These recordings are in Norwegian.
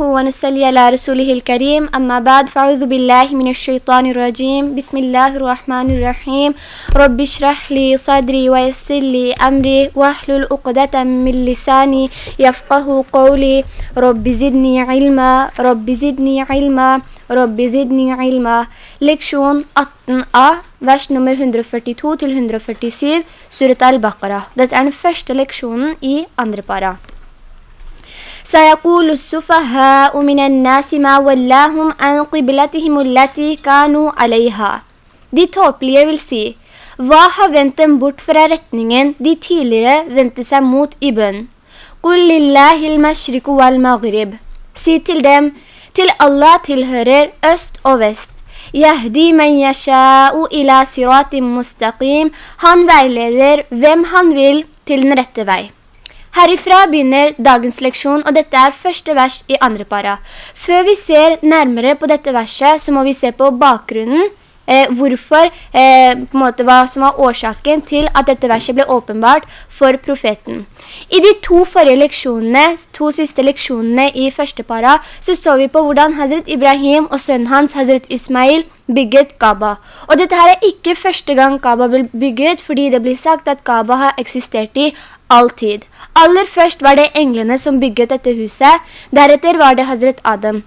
ونسلي على رسوله الكريم. أما بعد فأعوذ بالله من الشيطان الرجيم. بسم الله الرحمن الرحيم. رب اشرح لي صدري ويسر لي أمري واحلل عقدة من لساني يفقه قولي. رب زدني علما. رب زدني علما. رب زدني علما. Leksjon 18a, vers nummer 142 til 147, Surat al-Baqarah. Dette er den første leksjonen i andre para. سيقول السفهاء من الناس ما ولاهم عن قبلتهم التي كانوا عليها. De tåpelige vil si, hva har vendt dem bort fra retningen de tidligere vendte seg mot i bønn? قُلْ لِلَّهِ الْمَشْرِكُ وَالْمَغْرِبِ Si til dem, til Allah tilhører øst og vest. Yahdi man yasha'u ila siratim mustaqim. Han veileder hvem han vil til den rette vei. Herifra begynner dagens leksjon, og dette er første vers i andre para. Før vi ser nærmere på dette verset, så må vi se på bakgrunnen, eh, hvorfor, eh, på en måte hva som var årsaken til at dette verset ble åpenbart for profeten. I de to forrige leksjonene, to siste leksjonene i første para, så så vi på hvordan Hazret Ibrahim og sønnen hans, Hazret Ismail, bygget Kaaba. Og dette her er ikke første gang Kaaba ble bygget, fordi det blir sagt at Kaaba har eksistert i all tid. Aller først var det englene som bygget dette huset, deretter var det Hazret Adam.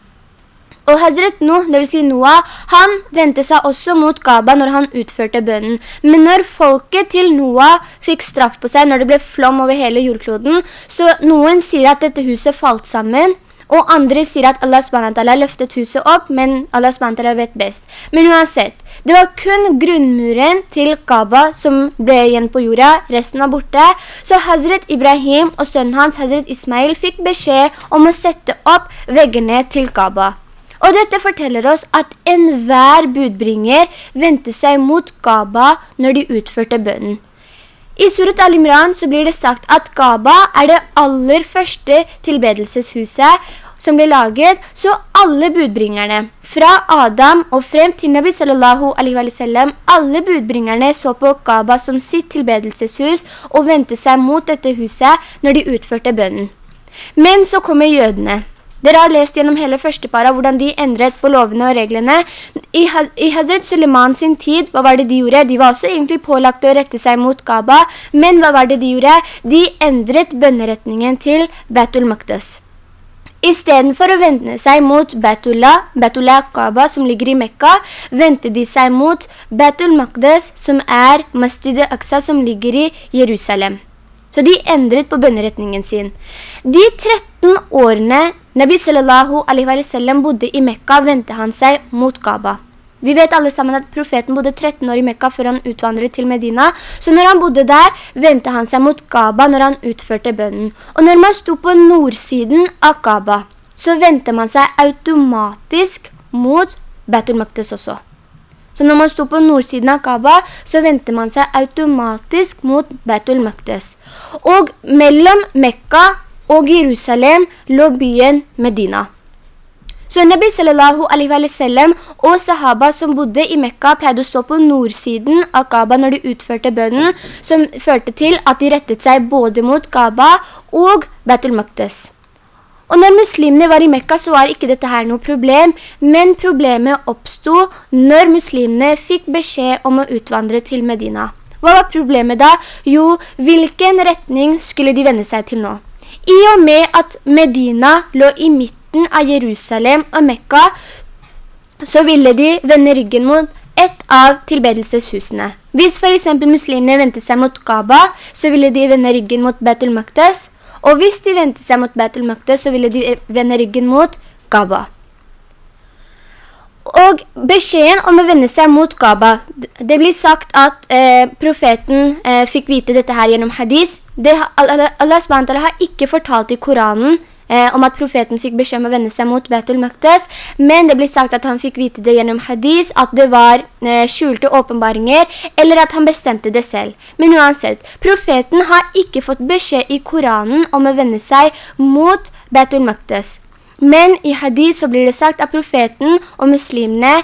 Og Hazret Noah, det vil si Noah, han ventet seg også mot Gaba når han utførte bønnen. Men når folket til Noah fikk straff på seg, når det ble flom over hele jordkloden, så noen sier at dette huset falt sammen, og andre sier at Allah SWT løftet huset opp, men Allah SWT vet best. Men uansett, det var kun grunnmuren til Kaaba som ble igjen på jorda, resten var borte. Så Hazret Ibrahim og sønnen hans, Hazret Ismail, fikk beskjed om å sette opp veggene til Kaaba. Og dette forteller oss at enhver budbringer ventet seg mot Kaaba når de utførte bønnen. I Surat Al-Imran så blir det sagt at Kaaba er det aller første tilbedelseshuset som ble laget, så alle budbringerne, fra Adam og frem til Nabi sallallahu alaihi wa sallam, alle budbringerne så på Kaaba som sitt tilbedelseshus og ventet seg mot dette huset når de utførte bønnen. Men så kommer jødene. Dere har lest gjennom hele første para hvordan de endret på lovene og reglene. I, I Hazret Suleiman sin tid, hva var det de gjorde? De var også egentlig pålagt å rette seg mot Kaaba, men hva var det de gjorde? De endret bønneretningen til Betul Maqdas. I stedet for å vente seg mot Betullah, Betullah Kaaba som ligger i Mekka, ventet de seg mot Betul Maqdas som er Masjid Aqsa som ligger i Jerusalem. Så de endret på bønneretningen sin. De 13 årene Nabi sallallahu alaihi wa sallam bodde i Mekka, ventet han seg mot Kaaba. Vi vet alle sammen at profeten bodde 13 år i Mekka før han utvandret til Medina. Så når han bodde der, ventet han seg mot Kaaba når han utførte bønnen. Og når man sto på nordsiden av Kaaba, så ventet man seg automatisk mot Betul Maktes også. Så når man sto på nordsiden av Kaaba, så ventet man seg automatisk mot Betul Maktes. Og mellom Mekka og Jerusalem lå byen Medina. Så Nabi sallallahu alaihi wa sallam og sahaba som bodde i Mekka pleide å stå på nordsiden av Kaaba når de utførte bønnen, som førte til at de rettet seg både mot Kaaba og Betul Maktes. Og når muslimene var i Mekka så var ikke dette her noe problem, men problemet oppstod når muslimene fikk beskjed om å utvandre til Medina. Hva var problemet da? Jo, hvilken retning skulle de vende seg til nå? I og med at Medina lå i midten midten av Jerusalem og Mekka, så ville de vende ryggen mot et av tilbedelseshusene. Hvis for eksempel muslimene vente seg mot Kaaba, så ville de vende ryggen mot Betul Maktes, og hvis de vente seg mot Betul Maktes, så ville de vende ryggen mot Kaaba. Og beskjeden om å vende seg mot Kaaba, det blir sagt at eh, profeten eh, fikk vite dette her gjennom hadis. Det, Allah, Allah har ikke fortalt i Koranen eh, om at profeten fikk beskjed om å vende seg mot Betul Maktes, men det blir sagt at han fikk vite det gjennom hadis, at det var eh, skjulte åpenbaringer, eller at han bestemte det selv. Men uansett, profeten har ikke fått beskjed i Koranen om å vende seg mot Betul Maktes. Men i hadis så blir det sagt at profeten og muslimene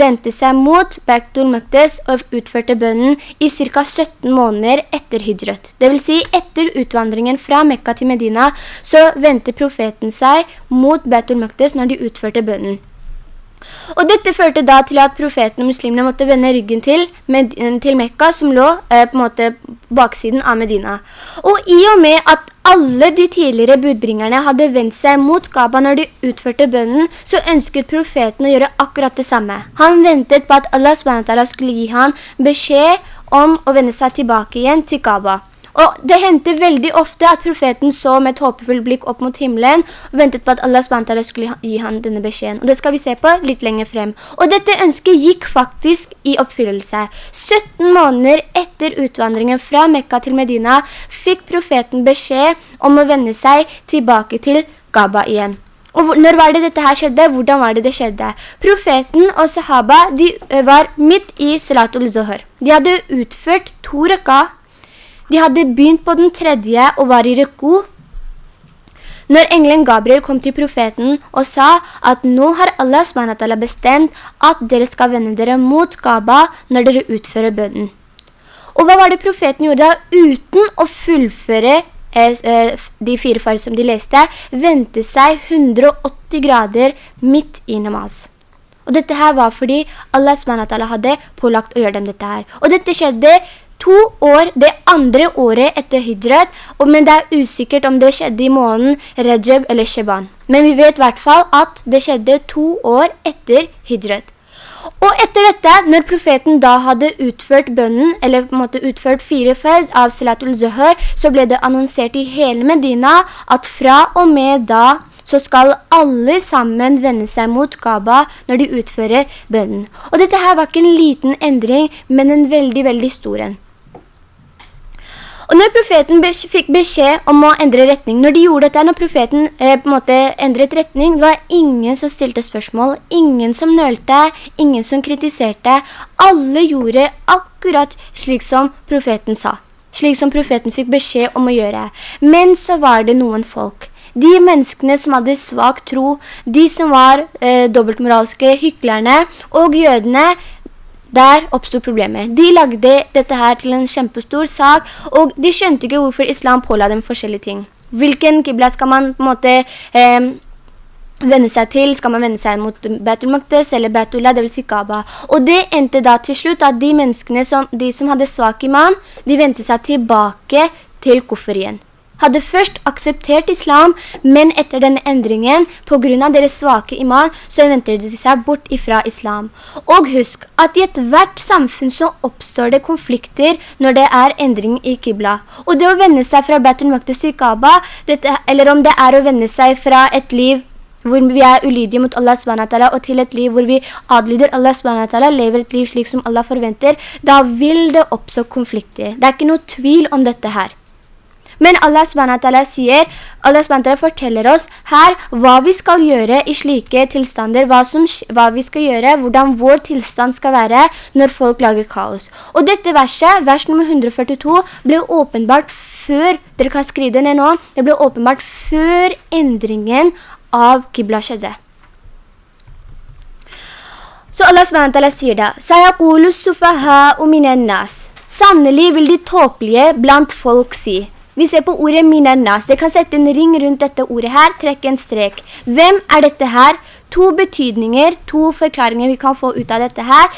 vendte seg mot Bektul Møktes og utførte bønnen i ca. 17 måneder etter Hydrøt. Det vil si, etter utvandringen fra Mekka til Medina, så vendte profeten seg mot Bektul Møktes når de utførte bønnen. Og dette førte da til at profeten og muslimene måtte vende ryggen til, med, til Mekka, som lå eh, på en måte baksiden av Medina. Og i og med at alle de tidligere budbringerne hadde vendt seg mot Kaaba når de utførte bønnen, så ønsket profeten å gjøre akkurat det samme. Han ventet på at Allah skulle gi han beskjed om å vende seg tilbake igjen til Kaaba. Og det hendte veldig ofte at profeten så med et håpefull blikk opp mot himmelen og ventet på at Allah SWT skulle gi han denne beskjeden. Og det skal vi se på litt lenger frem. Og dette ønsket gikk faktisk i oppfyllelse. 17 måneder etter utvandringen fra Mekka til Medina fikk profeten beskjed om å vende seg tilbake til Gaba igjen. Og når var det dette her skjedde? Hvordan var det det skjedde? Profeten og sahaba, de var midt i Salatul Zohar. De hadde utført to raka de hadde begynt på den tredje og var i rekko. Når engelen Gabriel kom til profeten og sa at nå har Allah SWT bestemt at dere skal vende dere mot Gaba når dere utfører bønnen. Og hva var det profeten gjorde da? Uten å fullføre eh, eh de fire farer som de leste, vendte seg 180 grader midt i namaz. Og dette her var fordi Allah SWT hadde pålagt å gjøre dem dette her. Og dette skjedde to år, det andre året etter hijrat, og, men det er usikkert om det skjedde i måneden Rajab eller Sheban. Men vi vet i hvert fall at det skjedde to år etter hijrat. Og etter dette, når profeten da hadde utført bønnen, eller på en måte utført fire fez av Salatul Zuhur, så ble det annonsert i hele Medina at fra og med da så skal alle sammen vende seg mot Kaaba når de utfører bønnen. Og dette her var ikke en liten endring, men en veldig, veldig stor en. Og når profeten fikk beskjed om å endre retning, når de gjorde dette, når profeten eh, på en måte endret retning, det var ingen som stilte spørsmål, ingen som nølte, ingen som kritiserte. Alle gjorde akkurat slik som profeten sa, slik som profeten fikk beskjed om å gjøre. Men så var det noen folk. De menneskene som hadde svak tro, de som var eh, dobbeltmoralske hyklerne, og jødene, der oppstod problemet. De lagde dette her til en kjempestor sak, og de skjønte ikke hvorfor islam påla dem forskjellige ting. Hvilken kibla skal man på en måte eh, vende seg til? Skal man vende seg mot Betul Maktes eller Betullah, det vil si Kaaba? Og det endte da til slutt at de menneskene som, de som hadde svak iman, de vendte seg tilbake til kuffer igjen hadde først akseptert islam, men etter denne endringen, på grunn av deres svake iman, så venter de seg bort ifra islam. Og husk at i et hvert samfunn så oppstår det konflikter når det er endring i Qibla. Og det å vende seg fra Betul Maktis til Kaaba, eller om det er å vende seg fra et liv hvor vi er ulydige mot Allah SWT, og til et liv hvor vi adlyder Allah SWT, lever et liv slik som Allah forventer, da vil det oppstå konflikter. Det er ikke noe tvil om dette her. Men Allah SWT sier, Allah SWT forteller oss her hva vi skal gjøre i slike tilstander, hva, som, hva vi skal gjøre, hvordan vår tilstand skal være når folk lager kaos. Og dette verset, vers nummer 142, ble åpenbart før, dere kan skrive det ned nå, det ble åpenbart før endringen av Qibla skjedde. Så Allah SWT sier da, «Sayakulu sufaha uminennas». nas». Sannelig vil de tåpelige blant folk si, vi ser på ordet minannas. Det kan sette en ring rundt dette ordet her, trekke en strek. Hvem er dette her? To betydninger, to forklaringer vi kan få ut av dette her.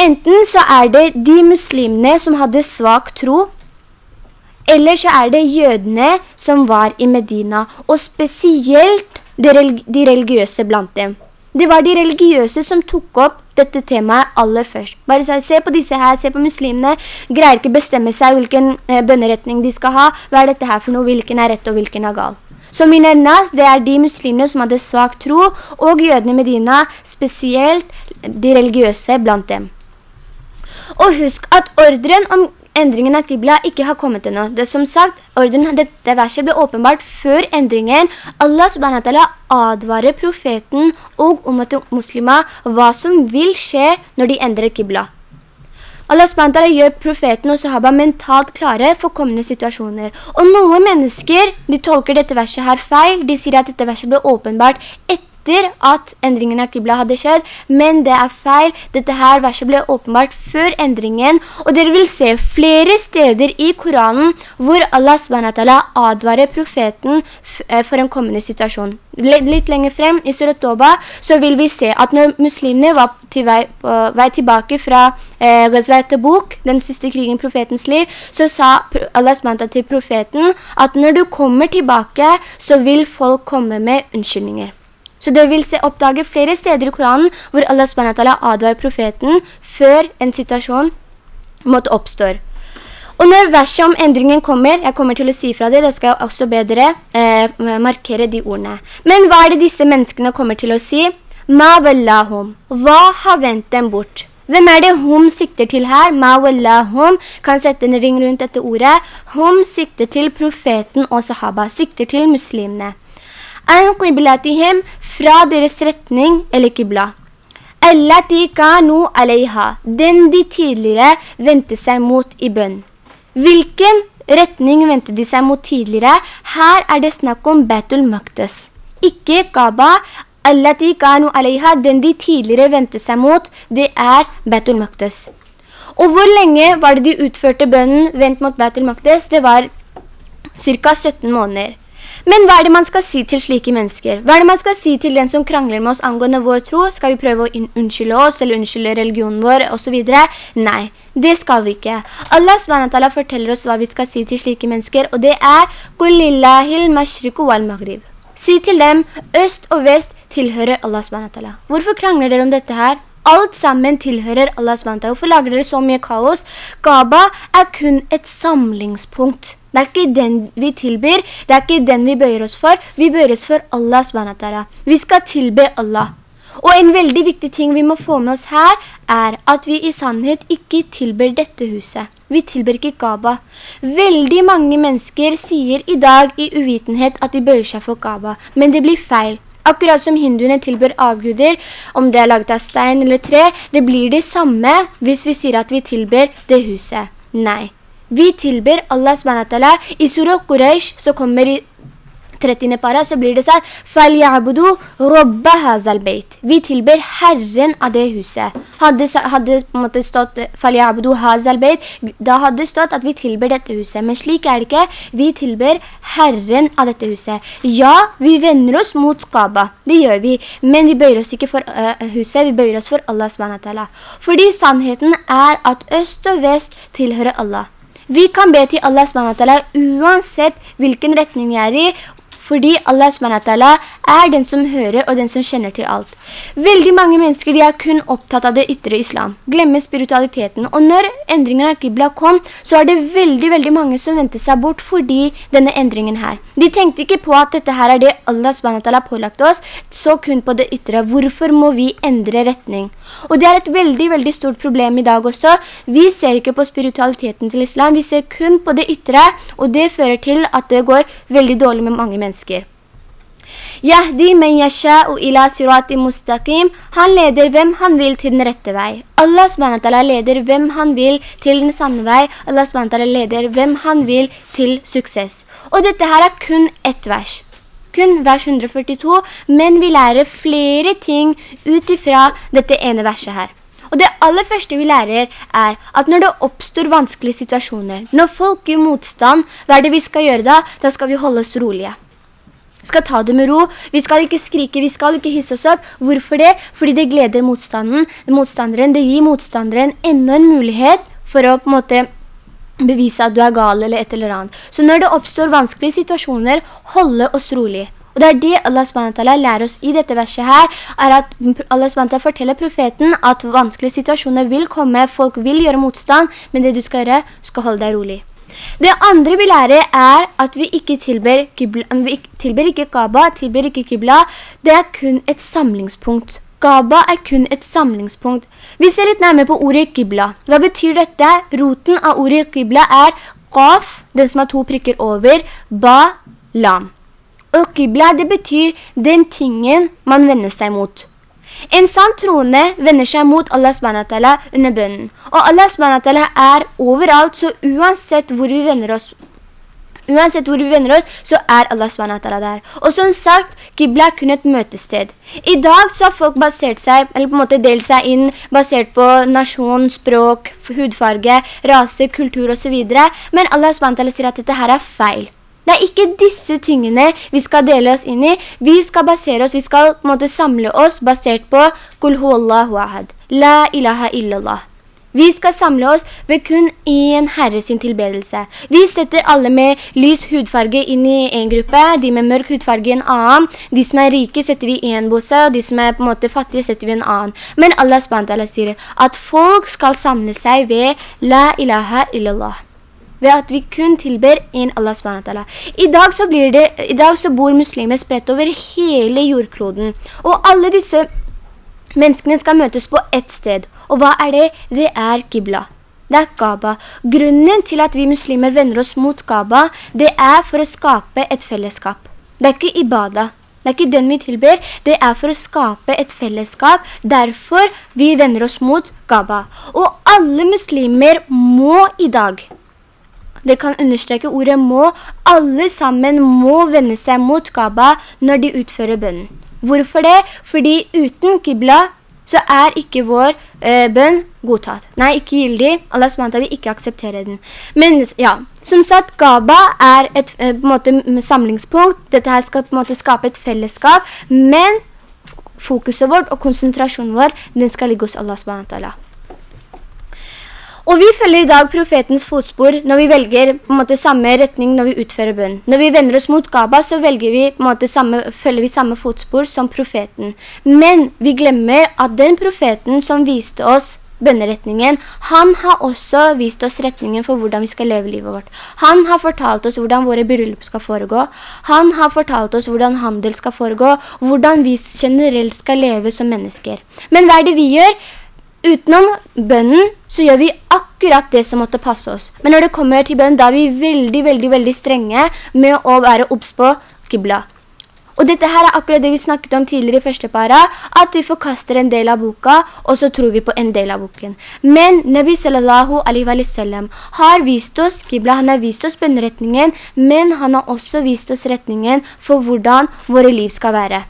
Enten så er det de muslimene som hadde svak tro, eller så er det jødene som var i Medina, og spesielt de religiøse blant dem. Det var de religiøse som tok opp dette temaet aller først. Bare så, se på disse her, se på muslimene, greier ikke bestemme seg hvilken eh, bønneretning de skal ha. Hva er dette her for noe? Hvilken er rett og hvilken er gal? Så minernas, det er de muslimene som hadde svak tro, og jødene i Medina, spesielt de religiøse blant dem. Og husk at ordren om endringen av Qibla ikke har kommet ennå. Det som sagt, orden, dette verset ble åpenbart før endringen. Allah subhanahu advarer profeten og om at muslimer hva som vil skje når de endrer Qibla. Allah subhanahu gjør profeten og sahaba mentalt klare for kommende situasjoner. Og noen mennesker, de tolker dette verset her feil. De sier at dette verset ble åpenbart etter etter at endringen av Qibla hadde skjedd, men det er feil. Dette her verset ble åpenbart før endringen, og dere vil se flere steder i Koranen hvor Allah SWT advarer profeten eh, for en kommende situasjon. Litt lenger frem i Surat Toba så vil vi se at når muslimene var til vei, vei tilbake fra eh, Ghazwat Tabuk, den siste krigen i profetens liv, så sa Allah SWT til profeten at når du kommer tilbake, så vil folk komme med unnskyldninger. Så det vil se oppdage flere steder i Koranen hvor Allah SWT advarer profeten før en situasjon måtte oppstå. Og når verset om endringen kommer, jeg kommer til å si fra det, da skal jeg også bedre eh, markere de ordene. Men hva er det disse menneskene kommer til å si? Ma wallahum. Hva har vendt dem bort? Hvem er det hum sikter til her? Ma wallahum kan sette en ring rundt dette ordet. Hum sikter til profeten og sahaba, sikter til muslimene. An qiblatihim fra deres retning eller kibla. Allati kanu alaiha, den de tidligere ventet seg mot i bønn. Hvilken retning ventet de seg mot tidligere? Her er det snakk om Betul Maktes. Ikke Kaaba, Allati kanu alaiha, den de tidligere ventet seg mot, det er Betul Maktes. Og hvor lenge var det de utførte bønnen vendt mot Betul Maktes? Det var cirka 17 måneder. Men hva er det man skal si til slike mennesker? Hva er det man skal si til den som krangler med oss angående vår tro? Skal vi prøve å unnskylde oss, eller unnskylde religionen vår, og så videre? Nei, det skal vi ikke. Allah SWT forteller oss hva vi skal si til slike mennesker, og det er «Kulillahil mashriku wal maghrib». Si til dem, øst og vest tilhører Allah SWT. Hvorfor krangler dere om dette her? Alt sammen tilhører Allah SWT. Hvorfor lager dere så mye kaos? Gaba er kun et samlingspunkt. Det er ikke den vi tilbyr, det er ikke den vi bøyer oss for. Vi bøyer oss for Allah SWT. Vi skal tilbe Allah. Og en veldig viktig ting vi må få med oss her, er at vi i sannhet ikke tilber dette huset. Vi tilber ikke Kaaba. Veldig mange mennesker sier i dag i uvitenhet at de bøyer seg for Kaaba, men det blir feil. Akkurat som hinduene tilber avguder, om det er laget av stein eller tre, det blir det samme hvis vi sier at vi tilber det huset. Nei. Vi tilber Allah SWT. I surah Quraysh så kommer i 30. para så blir det sagt «Falyabudu robba hazal beit». Vi tilber Herren av det huset. Hadde, hadde på en måte stått «Falyabudu hazal beit», da hadde det stått at vi tilber dette huset. Men slik er det ikke. Vi tilber Herren av dette huset. Ja, vi vender oss mot Kaaba. Det gjør vi. Men vi bøyer oss ikke for uh, huset, vi bøyer oss for Allah SWT. Fordi sannheten er at øst og vest tilhører Allah. Vi kan be til Allah SWT uansett hvilken retning vi er i, fordi Allah SWT er den som hører og den som kjenner til alt. Veldig mange mennesker de er kun opptatt av det ytre islam, glemmer spiritualiteten. Og når endringen av Qibla kom, så er det veldig, veldig mange som ventet seg bort fordi denne endringen her. De tenkte ikke på at dette her er det Allah SWT har pålagt oss, så kun på det ytre. Hvorfor må vi endre retning? Og det er et veldig, veldig stort problem i dag også. Vi ser ikke på spiritualiteten til islam, vi ser kun på det ytre, og det fører til at det går veldig dårlig med mange mennesker. Yahdi men yasha'u ila sirati mustaqim. Han leder hvem han vil til den rette vei. Allah SWT leder hvem han vil til den sanne vei. Allah SWT leder hvem han vil til suksess. Og dette her er kun ett vers. Kun vers 142, men vi lærer flere ting utifra dette ene verset her. Og det aller første vi lærer er at når det oppstår vanskelige situasjoner, når folk gjør motstand, hva er det vi skal gjøre da? Da skal vi holde oss rolige. Vi skal ta det med ro, vi skal ikke skrike, vi skal ikke hisse oss opp. Hvorfor det? Fordi det gleder motstanden, motstanderen, det gir motstanderen enda en mulighet for å på en måte bevise at du er gal eller et eller annet. Så når det oppstår vanskelige situasjoner, holde oss rolig. Og det er det Allah SWT lærer oss i dette verset her, er at Allah SWT forteller profeten at vanskelige situasjoner vil komme, folk vil gjøre motstand, men det du skal gjøre, skal holde deg rolig. Det andre vi lærer er at vi ikke tilber, kibla, vi tilber ikke Kaaba, tilber ikke Kibla. Det er kun et samlingspunkt. Kaaba er kun et samlingspunkt. Vi ser litt nærmere på ordet Kibla. Hva betyr dette? Roten av ordet Kibla er Qaf, den som har to prikker over, Ba, Lam. Og Kibla, det betyr den tingen man vender seg mot. En sann troende vender seg mot Allah SWT under bønnen. Og Allah SWT er overalt, så uansett hvor vi vender oss Uansett hvor vi vender oss, så er Allah SWT der. Og som sagt, Qibla er kun et møtested. I dag så har folk basert seg, eller på en måte delt seg inn, basert på nasjon, språk, hudfarge, rase, kultur og så videre. Men Allah SWT sier at dette her er feil. Det er ikke disse tingene vi skal dele oss inn i. Vi skal basere oss, vi skal på en måte samle oss basert på «Kul huwallahu ahad». La ilaha illallah. Vi skal samle oss ved kun en herre sin tilbedelse. Vi setter alle med lys hudfarge inn i en gruppe, de med mørk hudfarge i en annen. De som er rike setter vi i en bosse, og de som er på en måte fattige setter vi i en annen. Men Allah sier at folk skal samle seg ved La ilaha illallah ved at vi kun tilber en Allah SWT. I dag så, det, I dag så bor muslimer spredt over hele jordkloden, og alle disse menneskene skal møtes på ett sted, og hva er det? Det er Qibla. Det er Kaaba. Grunnen til at vi muslimer vender oss mot Kaaba, det er for å skape et fellesskap. Det er ikke ibada. Det er ikke den vi tilber, det er for å skape et fellesskap. Derfor vi vender oss mot Kaaba. Og alle muslimer må i dag, dere kan understreke ordet må, alle sammen må vende seg mot Kaaba når de utfører bønnen. Hvorfor det? Fordi uten Qibla så er ikke vår eh, bønn godtatt. Nei, ikke gyldig. Allah SWT vil ikke akseptere den. Men ja, som sagt, Gaba er et eh, måte, samlingspunkt. Dette her skal på en måte skape et fellesskap, men fokuset vårt og konsentrasjonen vår, den skal ligge hos Allah SWT. Og vi følger i dag profetens fotspor når vi velger på en måte samme retning når vi utfører bønn. Når vi vender oss mot Gaba, så velger vi, på en måte samme, følger vi samme fotspor som profeten. Men vi glemmer at den profeten som viste oss bønneretningen, han har også vist oss retningen for hvordan vi skal leve livet vårt. Han har fortalt oss hvordan våre bryllup skal foregå. Han har fortalt oss hvordan handel skal foregå, hvordan vi generelt skal leve som mennesker. Men hva er det vi gjør? Utenom bønnen så gjør vi akkurat det som måtte passe oss. Men når det kommer til bønnen, da er vi veldig, veldig, veldig strenge med å være obs på kibla. Og dette her er akkurat det vi snakket om tidligere i første para, at vi forkaster en del av boka, og så tror vi på en del av boken. Men Nabi sallallahu alaihi wa sallam har vist oss Qibla, han har vist oss bønneretningen, men han har også vist oss retningen for hvordan våre liv skal være.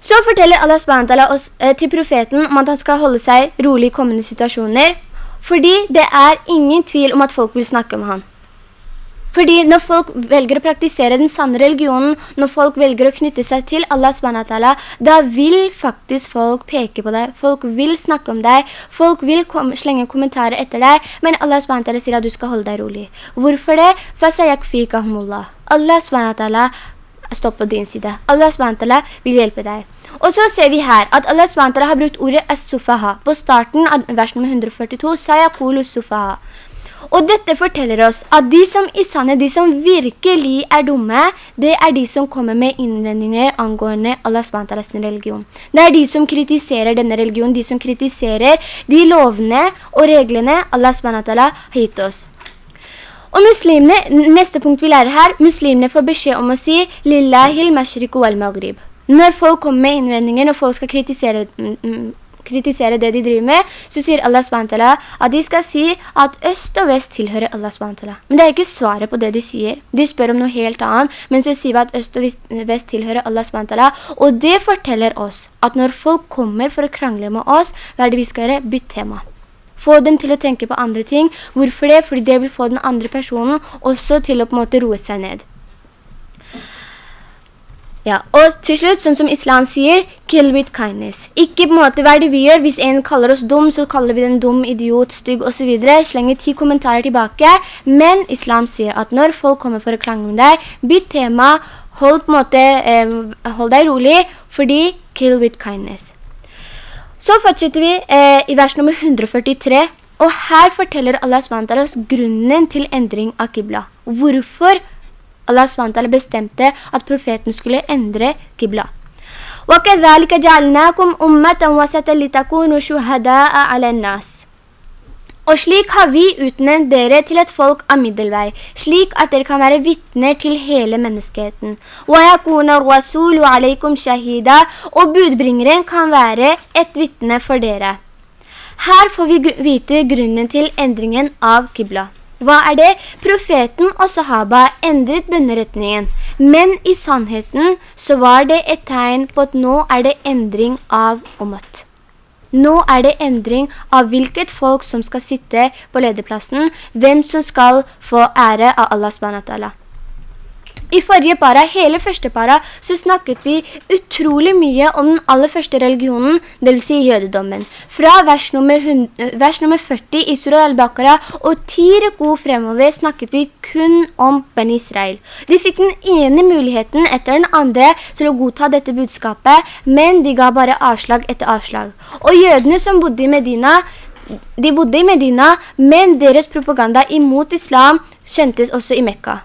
Så forteller Allah SWT eh, til profeten om at han skal holde seg rolig i kommende situasjoner, fordi det er ingen tvil om at folk vil snakke om han. Fordi når folk velger å praktisere den sanne religionen, når folk velger å knytte seg til Allah SWT, da vil faktisk folk peke på deg, folk vil snakke om deg, folk vil kom, slenge kommentarer etter deg, men Allah SWT sier at du skal holde deg rolig. Hvorfor det? Allah SWT står på din side. Allah SWT vil hjelpe deg. Og så ser vi her at Allah SWT har brukt ordet as-sufaha. På starten av vers nummer 142, sayakulu sufaha. Og dette forteller oss at de som i sanne, de som virkelig er dumme, det er de som kommer med innvendinger angående Allah SWT religion. Det er de som kritiserer denne religionen, de som kritiserer de lovene og reglene Allah SWT har gitt oss. Og muslimene, neste punkt vi lærer her, muslimene får beskjed om å si «Lillahil mashriku wal-maghrib». Når folk kommer med innvendinger, når folk skal kritisere, mm, mm, kritisere det de driver med, så sier Allah SWT at de skal si at øst og vest tilhører Allah SWT. Men det er ikke svaret på det de sier. De spør om noe helt annet, men så sier vi at øst og vest tilhører Allah SWT. Og det forteller oss at når folk kommer for å krangle med oss, hva er det vi skal gjøre? Bytt tema. Få dem til å tenke på andre ting. Hvorfor det? Fordi det vil få den andre personen også til å på en måte roe seg ned. Ja, og til slutt, sånn som islam sier, kill with kindness. Ikke på en måte hva vi gjør. Hvis en kaller oss dum, så kaller vi den dum, idiot, stygg og så videre. Slenger ti kommentarer tilbake. Men islam sier at når folk kommer for å klange med deg, bytt tema, hold, på en måte, eh, hold deg rolig, fordi kill with kindness. Så fortsetter vi eh, i vers nummer 143, og her forteller Allah SWT oss grunnen til endring av Qibla. Hvorfor Allah SWT bestemte at profeten skulle endre Qibla. وَكَذَلِكَ جَعَلْنَاكُمْ أُمَّةً وَسَةً لِتَكُونُوا شُهَدَاءَ عَلَى النَّاسِ og slik har vi utnevnt dere til et folk av middelvei, slik at dere kan være vittner til hele menneskeheten. Og budbringeren kan være et vittne for dere. Her får vi vite grunnen til endringen av Qibla. Hva er det? Profeten og sahaba endret bønneretningen, men i sannheten så var det et tegn på at nå er det endring av omat. Nå er det endring av hvilket folk som skal sitte på lederplassen, hvem som skal få ære av Allah SWT. I forrige para, hele første para, så snakket vi utrolig mye om den aller første religionen, det vil si jødedommen. Fra vers nummer, 100, vers nummer 40 i Surah al-Baqarah og ti rekord fremover snakket vi kun om Ben Israel. De fikk den ene muligheten etter den andre til å godta dette budskapet, men de ga bare avslag etter avslag. Og jødene som bodde i Medina, de bodde i Medina, men deres propaganda imot islam kjentes også i Mekka.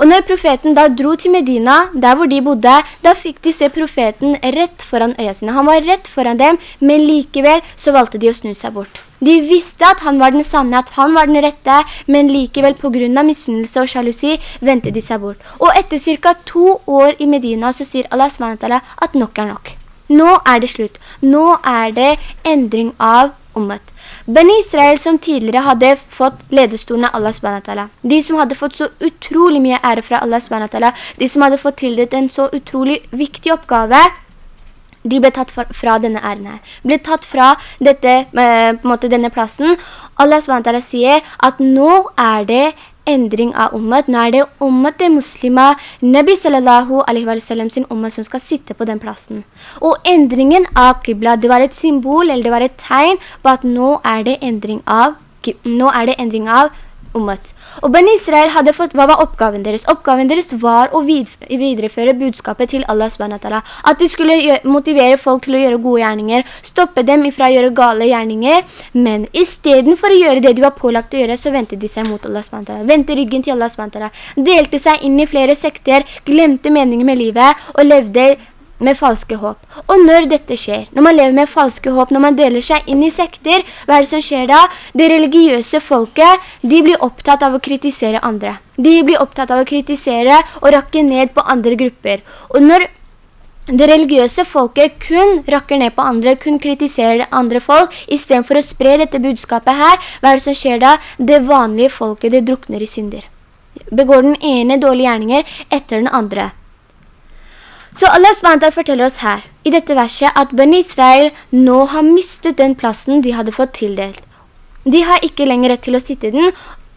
Og når profeten da dro til Medina, der hvor de bodde, da fikk de se profeten rett foran øya sine. Han var rett foran dem, men likevel så valgte de å snu seg bort. De visste at han var den sanne, at han var den rette, men likevel på grunn av missunnelse og sjalusi ventet de seg bort. Og etter cirka to år i Medina så sier Allah SWT at nok er nok. Nå er det slutt. Nå er det endring av ummet. Ben Israel som tidligere hadde fått ledestolen av Allah SWT. De som hadde fått så utrolig mye ære fra Allah SWT. De som hadde fått tildelt en så utrolig viktig oppgave, de ble tatt fra denne æren her. Ble tatt fra dette, eh, måte denne plassen. Allah SWT sier at nå er det endring av ummet. Nå er det ummet til muslimer, Nabi sallallahu alaihi wa sallam sin ummet som skal sitte på den plassen. Og endringen av Qibla, det var et symbol, eller det var et tegn på at nå er det endring av, nå er det endring av ummet. Og Ben Israel hadde fått, hva var oppgaven deres? Oppgaven deres var å videreføre budskapet til Allah SWT. At de skulle motivere folk til å gjøre gode gjerninger, stoppe dem ifra å gjøre gale gjerninger. Men i stedet for å gjøre det de var pålagt å gjøre, så ventet de seg mot Allah SWT. Ventet ryggen til Allah SWT. Delte seg inn i flere sekter, glemte meningen med livet og levde med falske håp. Og når dette skjer, når man lever med falske håp, når man deler seg inn i sekter, hva er det som skjer da? Det religiøse folket, de blir opptatt av å kritisere andre. De blir opptatt av å kritisere og rakke ned på andre grupper. Og når det religiøse folket kun rakker ned på andre, kun kritiserer andre folk, i stedet for å spre dette budskapet her, hva er det som skjer da? Det vanlige folket, det drukner i synder. Begår den ene dårlige gjerninger etter den andre. Så Allah SWT forteller oss her, i dette verset, at Ben Israel nå har mistet den plassen de hadde fått tildelt. De har ikke lenger rett til å sitte i den,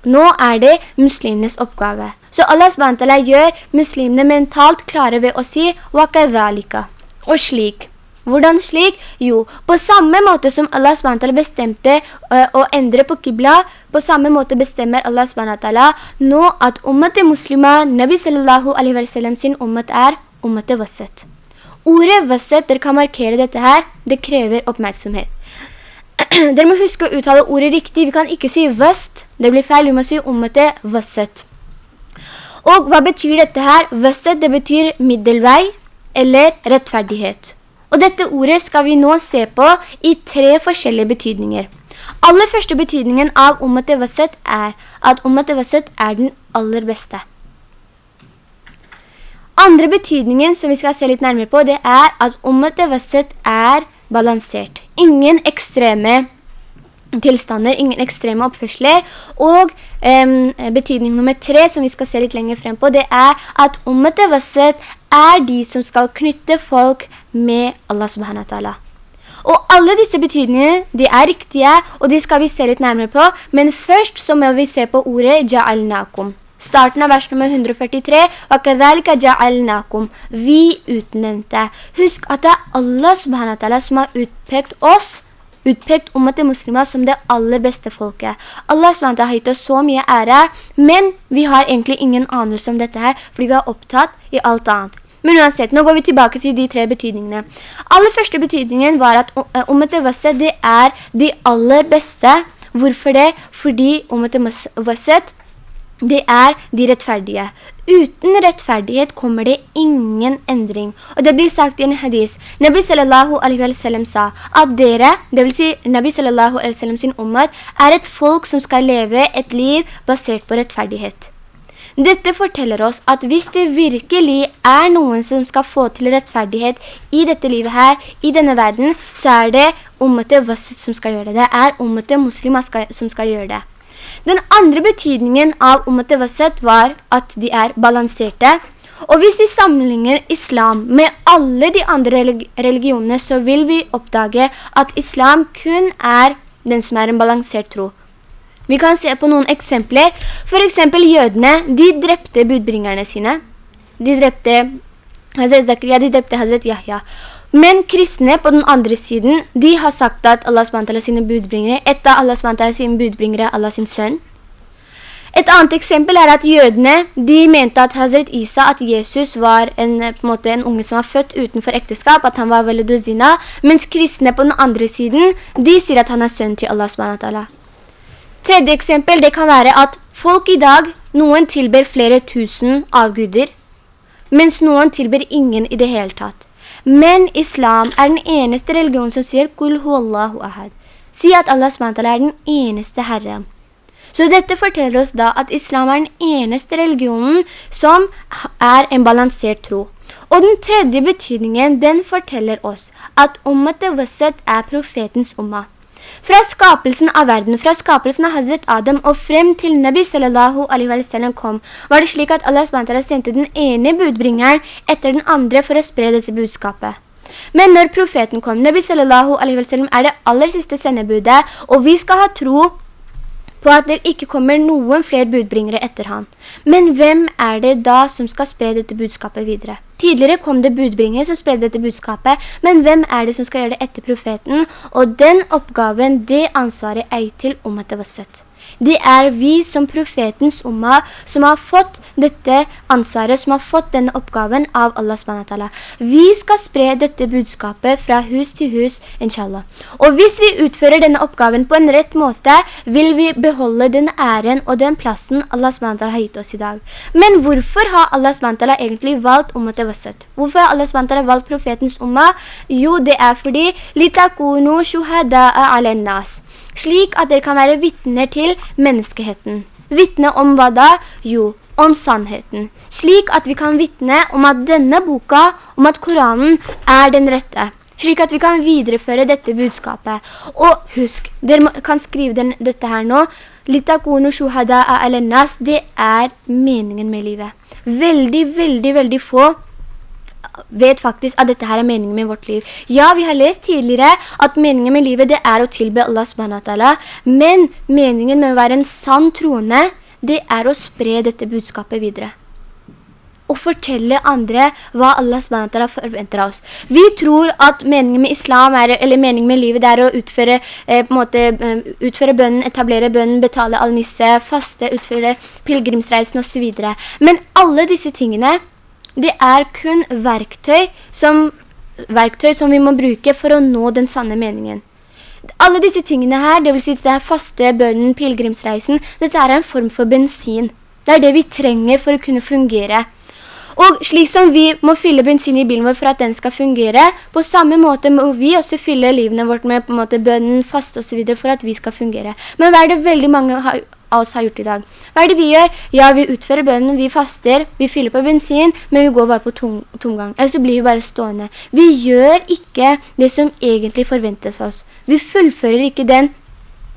nå er det muslimenes oppgave. Så Allah SWT gjør muslimene mentalt klare ved å si «Wakadhalika» og slik. Hvordan slik? Jo, på samme måte som Allah SWT bestemte uh, å endre på Qibla, på samme måte bestemmer Allah SWT nå at ummet til muslimer, Nabi sallallahu sin ummet er ummet vasset. Ordet vasset, dere kan markere dette her, det krever oppmerksomhet. dere må huske å uttale ordet riktig. Vi kan ikke si vast, det blir feil, vi må si ummet vasset. Og hva betyr dette her? Vasset, det betyr middelvei eller rettferdighet. Og dette ordet skal vi nå se på i tre forskjellige betydninger. Aller første betydningen av ummet vasset er at ummet vasset er den aller beste. Andre betydningen som vi skal se litt nærmere på, det er at ummet vasset er balansert. Ingen ekstreme tilstander, ingen ekstreme oppførsler. Og eh, betydning nummer tre, som vi skal se litt lenger frem på, det er at ummet vasset er de som skal knytte folk med Allah subhanahu wa ta'ala. Og alle disse betydningene, de er riktige, og de skal vi se litt nærmere på. Men først så må vi se på ordet «ja'alnakum». Starten av vers nummer 143. «Wakadhalika ja'alnakum». Vi utnevnte. Husk at det er Allah subhanahu wa ta'ala som har utpekt oss, utpekt ummet til muslimer som det aller beste folket. Allah SWT har gitt oss så mye ære, men vi har egentlig ingen anelse om dette her, fordi vi har opptatt i alt annet. Men uansett, nå går vi tilbake til de tre betydningene. Aller første betydningen var at ummet til vasset, det er de aller beste. Hvorfor det? Fordi ummet til vasset det er de rettferdige. Uten rettferdighet kommer det ingen endring. Og det blir sagt i en hadis. Nabi sallallahu alaihi wa sallam sa at dere, det vil si Nabi sallallahu alaihi wa sallam sin ummat, er et folk som skal leve et liv basert på rettferdighet. Dette forteller oss at hvis det virkelig er noen som skal få til rettferdighet i dette livet her, i denne verden, så er det ummet vasset som skal gjøre det. Det er ummet muslimer som skal gjøre det. Den andre betydningen av ummet wasat var at de er balanserte, og hvis vi sammenligner islam med alle de andre religionene, så vil vi oppdage at islam kun er den som er en balansert tro. Vi kan se på noen eksempler. For eksempel jødene, de drepte budbringerne sine. De drepte Hazret Zakaria, de drepte Hazret Yahya. Men kristne på den andre siden, de har sagt at Allah SWT sine budbringere, et av Allah SWT sine budbringere, Allah sin sønn. Et annet eksempel er at jødene, de mente at Hazret Isa, at Jesus var en, på en måte en unge som var født utenfor ekteskap, at han var veleduzina, mens kristne på den andre siden, de sier at han er sønn til Allah SWT. Tredje eksempel, det kan være at folk i dag, noen tilber flere tusen avguder, mens noen tilber ingen i det hele tatt. Men islam er den eneste religion som sier «Kul huallahu ahad». Si at Allah SWT er den eneste Herre. Så dette forteller oss da at islam er den eneste religionen som er en balansert tro. Og den tredje betydningen, den forteller oss at ummet wasset er profetens umma. Fra skapelsen av verden, fra skapelsen av Hazret Adam og frem til Nabi sallallahu alaihi wa sallam kom, var det slik at Allah SWT sendte den ene budbringeren etter den andre for å spre dette budskapet. Men når profeten kom, Nabi sallallahu alaihi wa sallam er det aller siste sendebudet, og vi skal ha tro på at det ikke kommer noen flere budbringere etter han. Men hvem er det da som skal spre dette budskapet videre? Tidligere kom det budbringere som spredde dette budskapet, men hvem er det som skal gjøre det etter profeten? Og den oppgaven, det ansvaret er til om at det var sett. Det er vi som profetens umma som har fått dette ansvaret, som har fått denne oppgaven av Allah SWT. Vi skal spre dette budskapet fra hus til hus, inshallah. Og hvis vi utfører denne oppgaven på en rett måte, vil vi beholde den æren og den plassen Allah SWT har gitt oss i dag. Men hvorfor har Allah SWT egentlig valgt umma til Wassat? Hvorfor har Allah SWT valgt profetens umma? Jo, det er fordi «Litakunu shuhada'a ala nas» slik at dere kan være vittner til menneskeheten. Vittne om hva da? Jo, om sannheten. Slik at vi kan vittne om at denne boka, om at Koranen er den rette. Slik at vi kan videreføre dette budskapet. Og husk, dere kan skrive den, dette her nå. Litakunu shuhada al-nas, det er meningen med livet. Veldig, veldig, veldig få vet faktisk at dette her er meningen med vårt liv. Ja, vi har lest tidligere at meningen med livet det er å tilbe Allah subhanahu men meningen med å være en sann troende, det er å spre dette budskapet videre. Og fortelle andre hva Allah subhanahu forventer av oss. Vi tror at meningen med islam er, eller meningen med livet det er å utføre, eh, måte, eh, utføre bønnen, etablere bønnen, betale al-nisse, faste, utføre pilgrimsreisen og så videre. Men alle disse tingene, det er kun verktøy som, verktøy som vi må bruke for å nå den sanne meningen. Alle disse tingene her, det vil si det er faste, bønnen, pilgrimsreisen, dette er en form for bensin. Det er det vi trenger for å kunne fungere. Og slik som vi må fylle bensin i bilen vår for at den skal fungere, på samme måte må vi også fylle livene vårt med på en måte bønnen, faste og så videre for at vi skal fungere. Men hva er det veldig mange oss har gjort i dag? Hva er det vi gjør? Ja, vi utfører bønnen, vi faster, vi fyller på bensin, men vi går bare på tom, tomgang. Eller så blir vi bare stående. Vi gjør ikke det som egentlig forventes oss. Vi fullfører ikke den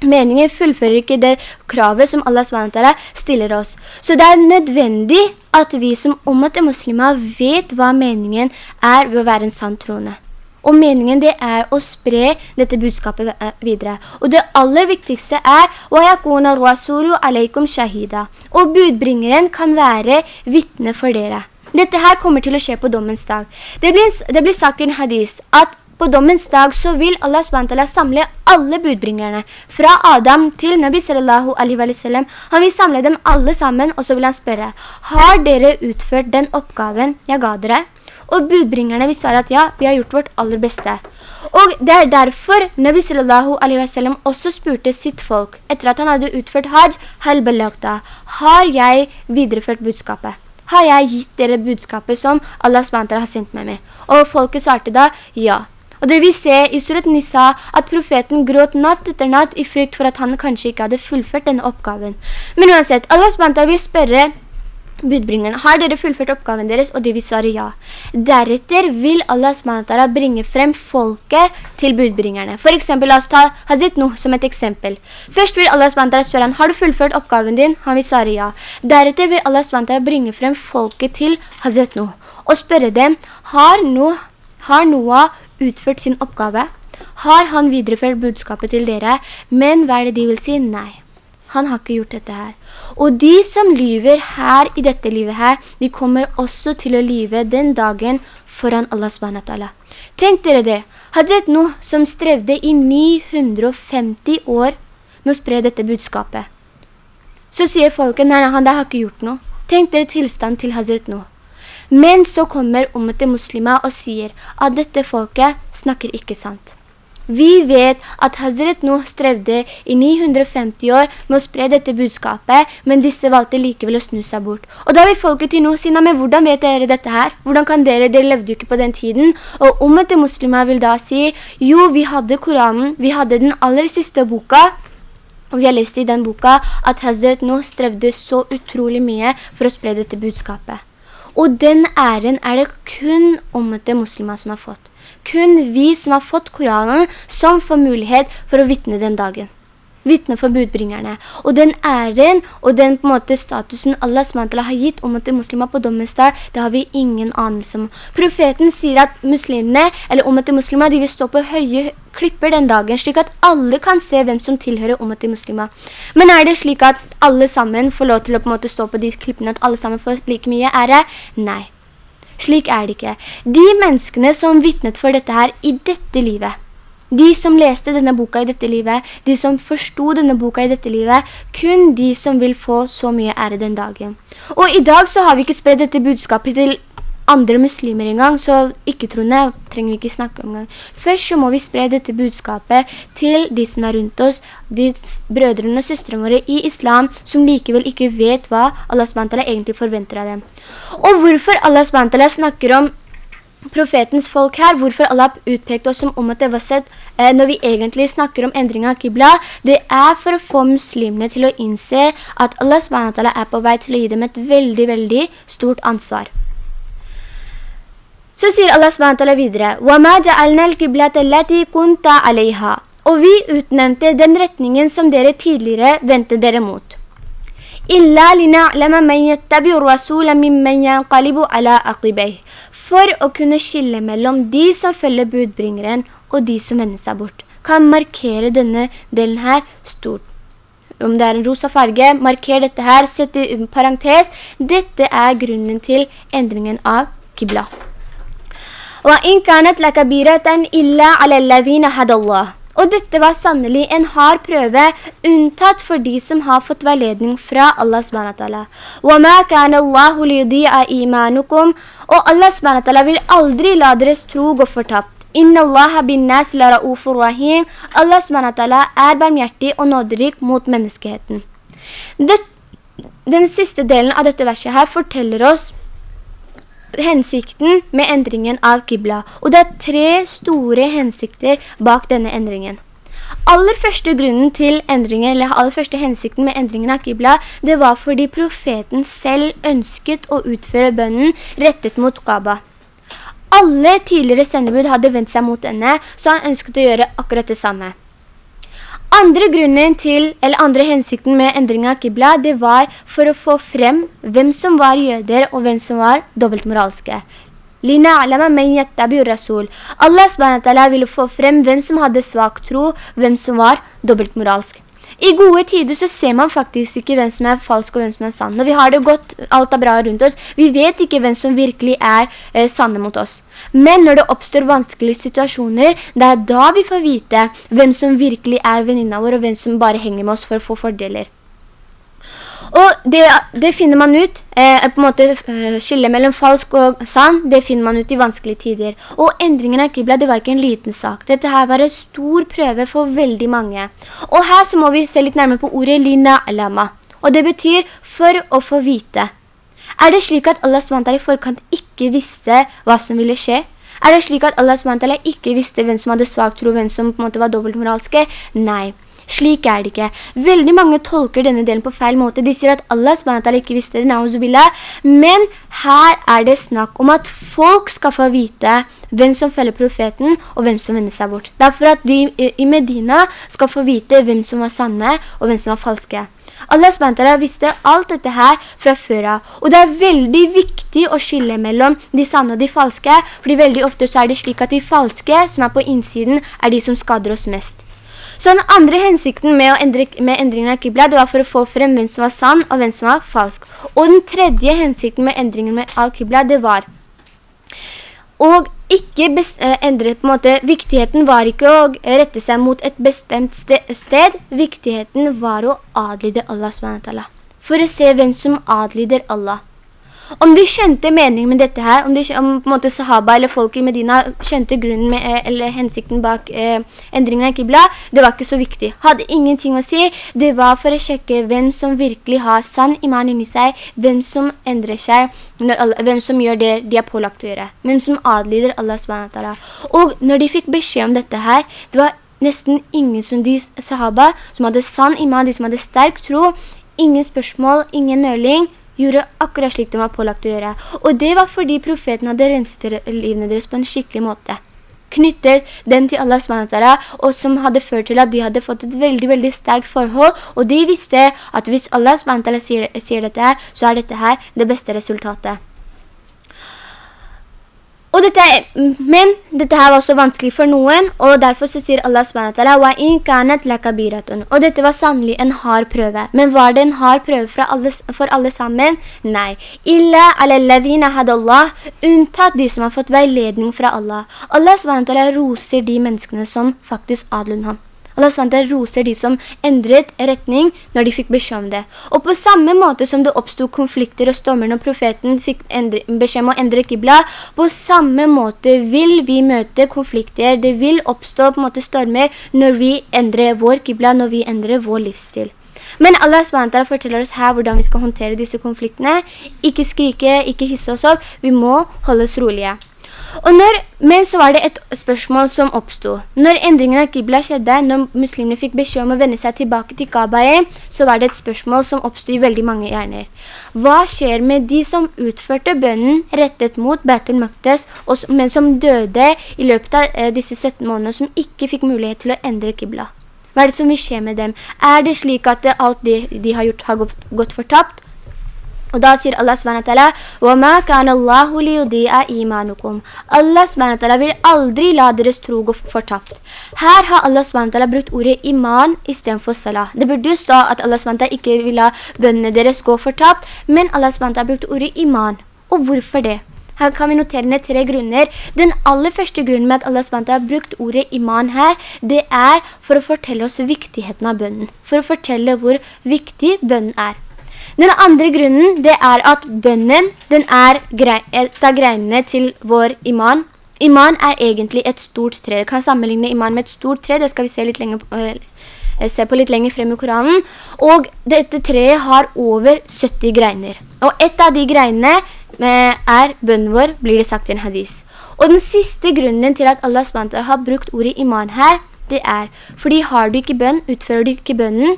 meningen, fullfører ikke det kravet som Allah SWT stiller oss. Så det er nødvendig at vi som ommatte muslimer vet hva meningen er ved å være en sann troende. Og meningen det er å spre dette budskapet eh, videre. Og det aller viktigste er وَيَكُونَ الرَّسُولُ عَلَيْكُمْ شَهِدًا Og budbringeren kan være vittne for dere. Dette her kommer til å skje på dommens dag. Det blir, det blir sagt i en hadis at på dommens dag så vil Allah SWT samle alle budbringerne, fra Adam til Nabi sallallahu alaihi wa sallam. Han vil samle dem alle sammen, og så vil han spørre, har dere utført den oppgaven jeg ga dere? Og budbringerne vil svare at ja, vi har gjort vårt aller beste. Og det er derfor Nabi sallallahu alaihi wa sallam også spurte sitt folk, etter at han hadde utført hajj, hal har jeg videreført budskapet? Har jeg gitt dere budskapet som Allah SWT har sendt meg med? Og folket svarte da, ja. Og det vi ser i surat Nisa, at profeten gråt natt etter natt i frykt for at han kanskje ikke hadde fullført denne oppgaven. Men uansett, Allah SWT vil spørre budbringerne, har dere fullført oppgaven deres? Og de vil svare ja. Deretter vil Allah SWT bringe frem folket til budbringerne. For eksempel, la oss ta Hazit Nuh som et eksempel. Først vil Allah SWT spørre han, har du fullført oppgaven din? Han vil svare ja. Deretter vil Allah SWT bringe frem folket til Hazit Nuh og spørre dem, har, Noah, har Noah utført sin oppgave? Har han videreført budskapet til dere? Men hva er det de vil si? Nei. Han har ikke gjort dette her. Og de som lyver her i dette livet her, de kommer også til å lyve den dagen foran Allah SWT. Tenk dere det. Hadret noe som strevde i 950 år med å spre dette budskapet. Så sier folket, nei, nei, han har ikke gjort noe. Tenk dere tilstand til Hazret Nuh. Men så kommer Ummet muslimer og sier at dette folket snakker ikke sant. Vi vet at Hazret Nuh strevde i 950 år med å spre dette budskapet, men disse valgte likevel å snu seg bort. Og da vil folket til Nuh si, men hvordan vet dere dette her? Hvordan kan dere, dere levde jo ikke på den tiden. Og om etter muslimer vil da si, jo, vi hadde Koranen, vi hadde den aller siste boka, og vi har lest i den boka at Hazret Nuh strevde så utrolig mye for å spre dette budskapet. Og den æren er det kun om etter muslimer som har fått kun vi som har fått Koranen som får mulighet for å vittne den dagen. Vittne for budbringerne. Og den æren og den på måte statusen Allah SWT har gitt om at muslimer på dommens dag, det har vi ingen anelse om. Profeten sier at muslimene, eller om at muslimer, de vil stå på høye klipper den dagen, slik at alle kan se hvem som tilhører om at muslimer. Men er det slik at alle sammen får lov til å på en måte stå på de klippene, at alle sammen får like mye ære? Nei. Slik er det ikke. De menneskene som vittnet for dette her i dette livet, de som leste denne boka i dette livet, de som forstod denne boka i dette livet, kun de som vil få så mye ære den dagen. Og i dag så har vi ikke spredt dette budskapet til andre muslimer engang, så ikke-troende trenger vi ikke snakke om engang. Først så må vi spre dette budskapet til de som er rundt oss, de brødrene og søstrene våre i islam, som likevel ikke vet hva Allah SWT egentlig forventer av dem. Og hvorfor Allah SWT snakker om profetens folk her, hvorfor Allah utpekte oss som ummet wasset, eh, når vi egentlig snakker om endring av Qibla, det er for å få muslimene til å innse at Allah SWT er på vei til å gi dem et veldig, veldig stort ansvar. Så sier Allah SWT videre, وَمَا جَعَلْنَا الْكِبْلَةَ الَّتِي كُنْتَ عَلَيْهَا Og vi utnevnte den retningen som dere tidligere ventet dere mot. إِلَّا لِنَعْلَمَ مَنْ يَتَّبِعُ الرَّسُولَ مِمَّنْ يَنْقَلِبُ عَلَىٰ أَقِبَيْهِ For å kunne skille mellom de som følger budbringeren og de som vender seg bort. Kan markere denne delen her stort. Om det er en rosa farge, marker dette her, sett i parentes. Dette er grunnen til endringen av Qibla. وَإِنْ كَانَتْ لَكَبِيرَةً إِلَّا عَلَى الَّذِينَ هَدَى اللَّهِ Og dette var sannelig en hard prøve, unntatt for de som har fått veiledning fra Allah SWT. وَمَا كَانَ اللَّهُ لِيُضِيعَ إِيمَانُكُمْ og Allah SWT vil aldri la deres tro gå fortapt. Inna Allah bin nas la ra'ufur rahim. Allah SWT er barmhjertig og nåderik mot menneskeheten. Det, den siste delen av dette verset her forteller oss hensikten med endringen av Qibla. Og det er tre store hensikter bak denne endringen. Aller første grunnen til endringen, eller aller første hensikten med endringen av Qibla, det var fordi profeten selv ønsket å utføre bønnen rettet mot Kaaba. Alle tidligere sendebud hadde vendt seg mot denne, så han ønsket å gjøre akkurat det samme. Andre grunnen til, eller andre hensikten med endringen av Qibla, det var for å få frem hvem som var jøder og hvem som var dobbeltmoralske. Allah SWT ville få frem hvem som hadde svak tro, hvem som var dobbeltmoralsk. I gode tider så ser man faktisk ikke hvem som er falsk og hvem som er sann. Når vi har det godt, alt er bra rundt oss, vi vet ikke hvem som virkelig er eh, sanne mot oss. Men når det oppstår vanskelige situasjoner, det er da vi får vite hvem som virkelig er venninna vår, og hvem som bare henger med oss for å få fordeler. Og det, det, finner man ut, eh, på en måte eh, skille mellom falsk og sann, det finner man ut i vanskelige tider. Og endringen av Qibla, det var ikke en liten sak. Dette her var en stor prøve for veldig mange. Og her så må vi se litt nærmere på ordet lina alama. Og det betyr for å få vite. Er det slik at Allah SWT i forkant ikke visste hva som ville skje? Er det slik at Allah SWT ikke visste hvem som hadde svagt tro, hvem som på en måte var dobbeltmoralske? Nei. Slik er det ikke. Veldig mange tolker denne delen på feil måte. De sier at Allah SWT ikke visste det, men her er det snakk om at folk skal få vite hvem som følger profeten og hvem som vender seg bort. Derfor at de i Medina skal få vite hvem som var sanne og hvem som var falske. Allah SWT visste alt dette her fra før av. Og det er veldig viktig å skille mellom de sanne og de falske, fordi veldig ofte så er det slik at de falske som er på innsiden er de som skader oss mest. Så den andre hensikten med, endre, med endringen av Qibla, det var for å få frem hvem som var sann og hvem som var falsk. Og den tredje hensikten med endringen av Qibla, det var og ikke eh, endre på en måte, viktigheten var ikke å rette seg mot et bestemt sted, viktigheten var å adlyde Allah. For å se hvem som adlyder Allah. Om de skjønte meningen med dette her, om, de, om måte sahaba eller folk i Medina skjønte grunnen med, eh, eller hensikten bak eh, endringen av Qibla, det var ikke så viktig. Hadde ingenting å si, det var for å sjekke hvem som virkelig har sann iman inni seg, hvem som endrer seg, når, hvem som gjør det de er pålagt å gjøre, hvem som adlyder Allah SWT. Og når de fikk beskjed om dette her, det var nesten ingen som de sahaba som hadde sann iman, de som hadde sterk tro, ingen spørsmål, ingen nøling, gjorde akkurat slik de var pålagt å gjøre. Og det var fordi profeten hadde renset livene deres på en skikkelig måte. Knyttet dem til Allah SWT, og som hadde ført til at de hadde fått et veldig, veldig sterkt forhold, og de visste at hvis Allah SWT sier, sier dette her, så er dette her det beste resultatet. Og dette, men dette her var også vanskelig for noen, og derfor så sier Allah SWT, Og dette var sannelig en hard prøve. Men var det en hard prøve alle, for alle sammen? Nei. Illa alalladhina hadallah, unntatt de som har fått veiledning fra Allah. Allah SWT roser de menneskene som faktisk adler ham. Allah SWT roser de som endret retning når de fikk beskjed om det. Og på samme måte som det oppstod konflikter og stormer når profeten fikk beskjed om å endre kibla, på samme måte vil vi møte konflikter, det vil oppstå på en måte stormer når vi endrer vår kibla, når vi endrer vår livsstil. Men Allah SWT forteller oss her hvordan vi skal håndtere disse konfliktene. Ikke skrike, ikke hisse oss opp, vi må holde oss rolige. Når, men så var det et spørsmål som oppstod. Når endringen av Qibla skjedde, når muslimene fikk beskjed om å vende seg tilbake til Kaaba så var det et spørsmål som oppstod i veldig mange hjerner. Hva skjer med de som utførte bønnen rettet mot Bertil Maktes, men som døde i løpet av eh, disse 17 månedene, som ikke fikk mulighet til å endre Qibla? Hva er det som vil skje med dem? Er det slik at alt de, de har gjort har gått, gått fortapt? Og da sier Allah SWT, وَمَا كَانَ اللَّهُ لِيُضِيَ إِيمَانُكُمْ Allah SWT vil aldri la deres tro gå fortapt. Her har Allah SWT brukt ordet iman i stedet for salah. Det burde jo stå at Allah SWT ikke vil la bønnene deres gå fortapt, men Allah SWT har brukt ordet iman. Og hvorfor det? Her kan vi notere ned tre grunner. Den aller første grunnen med at Allah SWT har brukt ordet iman her, det er for å fortelle oss viktigheten av bønnen. For å fortelle hvor viktig bønnen er. Den andre grunnen, det er at bønnen, den er et av greinene til vår iman. Iman er egentlig et stort tre. Det kan sammenligne iman med et stort tre, det skal vi se, litt lenger, uh, se på litt lenger frem i Koranen. Og dette treet har over 70 greiner. Og et av de greinene er bønnen vår, blir det sagt i en hadis. Og den siste grunnen til at Allah SWT har brukt ordet iman her, det er fordi har du ikke bønn, utfører du ikke bønnen,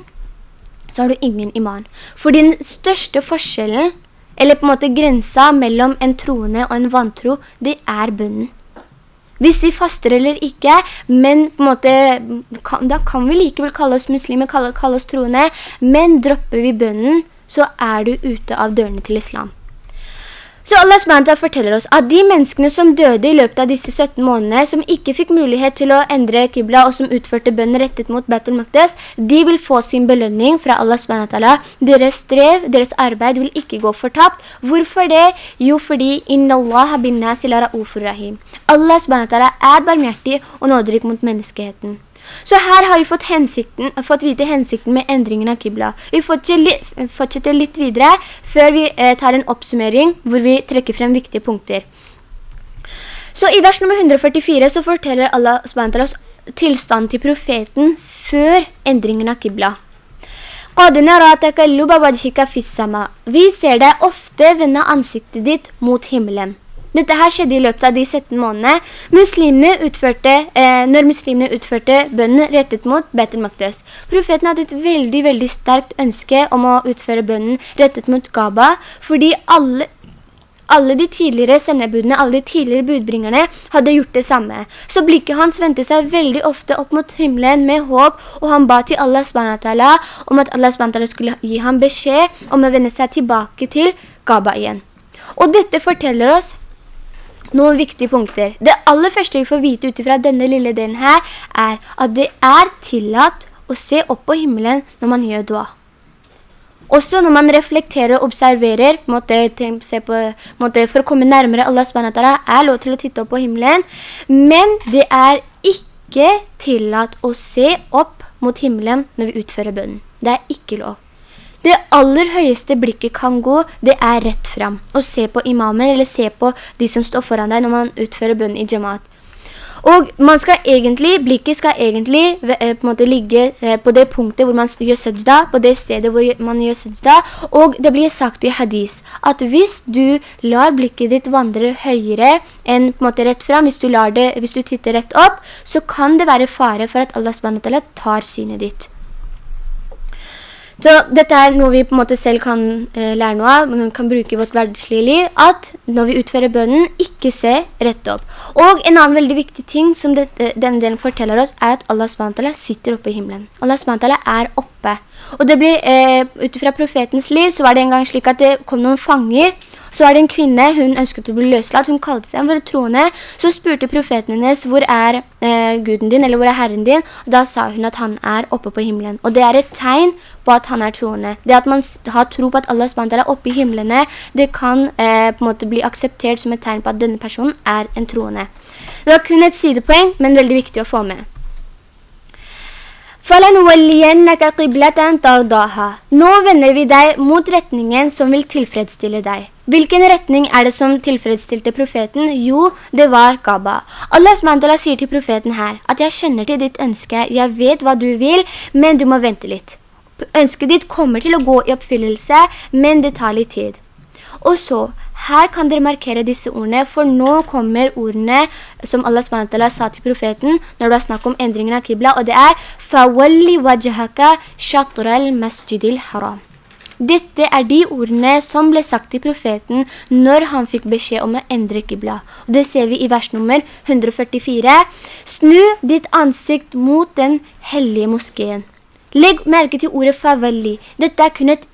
så har du ingen iman. For den største forskjellen, eller på en måte grensa mellom en troende og en vantro, det er bunnen. Hvis vi faster eller ikke, men på en måte, da kan vi likevel kalle oss muslimer, kalle, kalle oss troende, men dropper vi bønnen, så er du ute av dørene til islam. Så Allah SWT forteller oss at de menneskene som døde i løpet av disse 17 månedene, som ikke fikk mulighet til å endre Qibla og som utførte bønn rettet mot Betul Maqdes, de vil få sin belønning fra Allah SWT. Deres strev, deres arbeid vil ikke gå fortapt. Hvorfor det? Jo, fordi «Inna Allah bin nasi la ra'ufur rahim». Allah SWT er barmhjertig og nåderik mot menneskeheten. Så her har vi fått, fått vite hensikten med endringen av Qibla. Vi fortsetter litt videre før vi eh, tar en oppsummering hvor vi trekker frem viktige punkter. Så i vers nummer 144 så forteller Allah SWT oss tilstand til profeten før endringen av Qibla. Vi ser deg ofte vende ansiktet ditt mot himmelen. Dette her skjedde i løpet av de 17 månedene. Muslimene utførte, eh, når muslimene utførte bønnen rettet mot Betel Maktes. Profeten hadde et veldig, veldig sterkt ønske om å utføre bønnen rettet mot Gaba, fordi alle, alle de tidligere sendebudene, alle de tidligere budbringerne hadde gjort det samme. Så blikket hans ventet seg veldig ofte opp mot himmelen med håp, og han ba til Allah SWT om at Allah SWT skulle gi ham beskjed om å vende seg tilbake til Gaba igjen. Og dette forteller oss noen viktige punkter. Det aller første vi får vite utifra denne lille delen her, er at det er tillatt å se opp på himmelen når man gjør dua. Også når man reflekterer og observerer, måtte, på, måtte, for å komme nærmere Allah SWT, er lov til å titte opp på himmelen, men det er ikke tillatt å se opp mot himmelen når vi utfører bønnen. Det er ikke lov. Det aller høyeste blikket kan gå, det er rett frem. Å se på imamen, eller se på de som står foran deg når man utfører bønn i jamaat. Og skal egentlig, blikket skal egentlig eh, på måte ligge eh, på det punktet hvor man gjør sajda, på det stedet hvor man gjør sajda. Og det blir sagt i hadis at hvis du lar blikket ditt vandre høyere enn på en måte rett frem, hvis du, det, hvis du titter rett opp, så kan det være fare for at Allah SWT tar synet ditt. Så dette er noe vi på en måte selv kan eh, lære noe av, men kan bruke i vårt hverdagslige liv, at når vi utfører bønnen, ikke se rett opp. Og en annen veldig viktig ting som dette, denne delen forteller oss, er at Allah SWT sitter oppe i himmelen. Allah SWT er oppe. Og det blir, eh, utifra profetens liv, så var det en gang slik at det kom noen fanger, så var det en kvinne, hun ønsket å bli løslatt, hun kalte seg for troende. Så spurte profeten hennes, hvor er eh, Guden din, eller hvor er Herren din? Og da sa hun at han er oppe på himmelen. Og det er et tegn på at han er troende. Det at man har tro på at Allah SWT er oppe i himmelene, det kan eh, på en måte bli akseptert som et tegn på at denne personen er en troende. Det var kun et sidepoeng, men veldig viktig å få med. Nå vender vi deg mot retningen som vil tilfredsstille deg. Hvilken retning er det som tilfredsstilte profeten? Jo, det var Gaba. Mandala sier til profeten her at jeg kjenner til ditt ønske, jeg vet hva du vil, men du må vente litt. Ønsket ditt kommer til å gå i oppfyllelse, men det tar litt tid. Og så, her kan dere markere disse ordene, for nå kommer ordene som Allah SWT sa til profeten når det har snakk om endringen av Qibla, og det er «Fawalli wajhaka shatral masjidil haram». Dette er de ordene som ble sagt til profeten når han fikk beskjed om å endre kibla. Og det ser vi i vers nummer 144. Snu ditt ansikt mot den hellige moskeen. Legg merke til ordet favalli. Dette er kun et,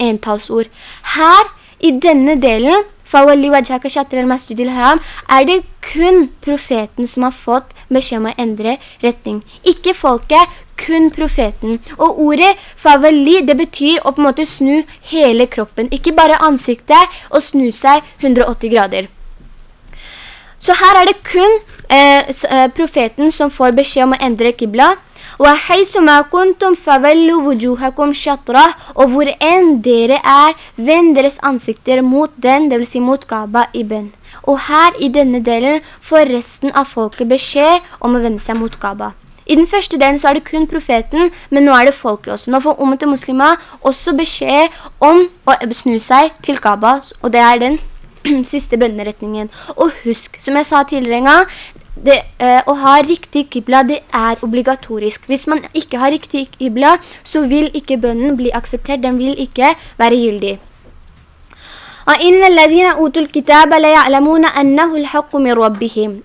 entalsord. Her, i denne delen, Fawalli wajhaka shatr al-masjid al-haram, er det kun profeten som har fått beskjed om å endre retning. Ikke folket, kun profeten. Og ordet fawalli, det betyr å på en måte snu hele kroppen. Ikke bare ansiktet, og snu seg 180 grader. Så her er det kun eh, eh profeten som får beskjed om å endre kibla og hvor enn dere er, vend deres ansikter mot den, det vil si mot Kaaba i. Og her i denne delen får resten av folket beskjed om å vende seg mot Kaaba. I den første delen så er det kun profeten, men nå er det folket også. Nå får ommet til muslimer også beskjed om å snu seg til Kaaba, og det er den siste bønneretningen. Og husk, som jeg sa tidligere det, eh, å ha riktig kibla, det er obligatorisk. Hvis man ikke har riktig kibla, så vil ikke bønnen bli akseptert, den vil ikke være gyldig.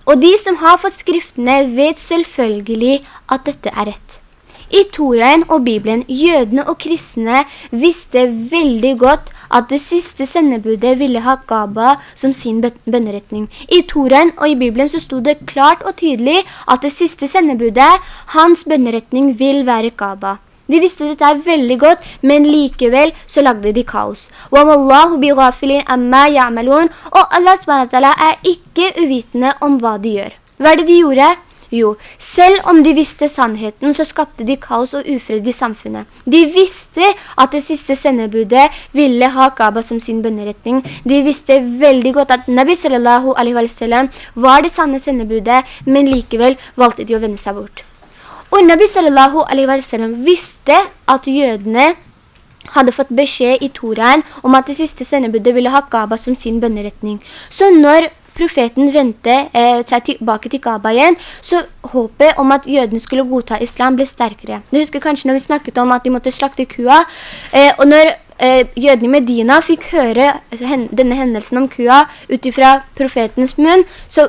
Og de som har fått skriftene vet selvfølgelig at dette er rett. I Toraen og Bibelen, jødene og kristne visste veldig godt at det siste sendebudet ville ha Gaba som sin bønneretning. I Toren og i Bibelen så stod det klart og tydelig at det siste sendebudet, hans bønneretning vil være Gaba. De visste dette veldig godt, men likevel så lagde de kaos. Og Allah er ikke uvitende om hva de gjør. Hva er det de gjorde? Jo, selv om de visste sannheten, så skapte de kaos og ufred i samfunnet. De visste at det siste sendebudet ville ha Kaaba som sin bønneretning. De visste veldig godt at Nabi sallallahu alaihi wa sallam var det sanne sendebudet, men likevel valgte de å vende seg bort. Og Nabi sallallahu alaihi wa sallam visste at jødene hadde fått beskjed i Toraen om at det siste sendebudet ville ha Kaaba som sin bønneretning. Så når profeten vendte eh, seg tilbake til Kaaba igjen, så håpet om at jødene skulle godta islam ble sterkere. Du husker kanskje når vi snakket om at de måtte slakte kua, eh, og når eh, jødene i Medina fikk høre denne hendelsen om kua utifra profetens munn, så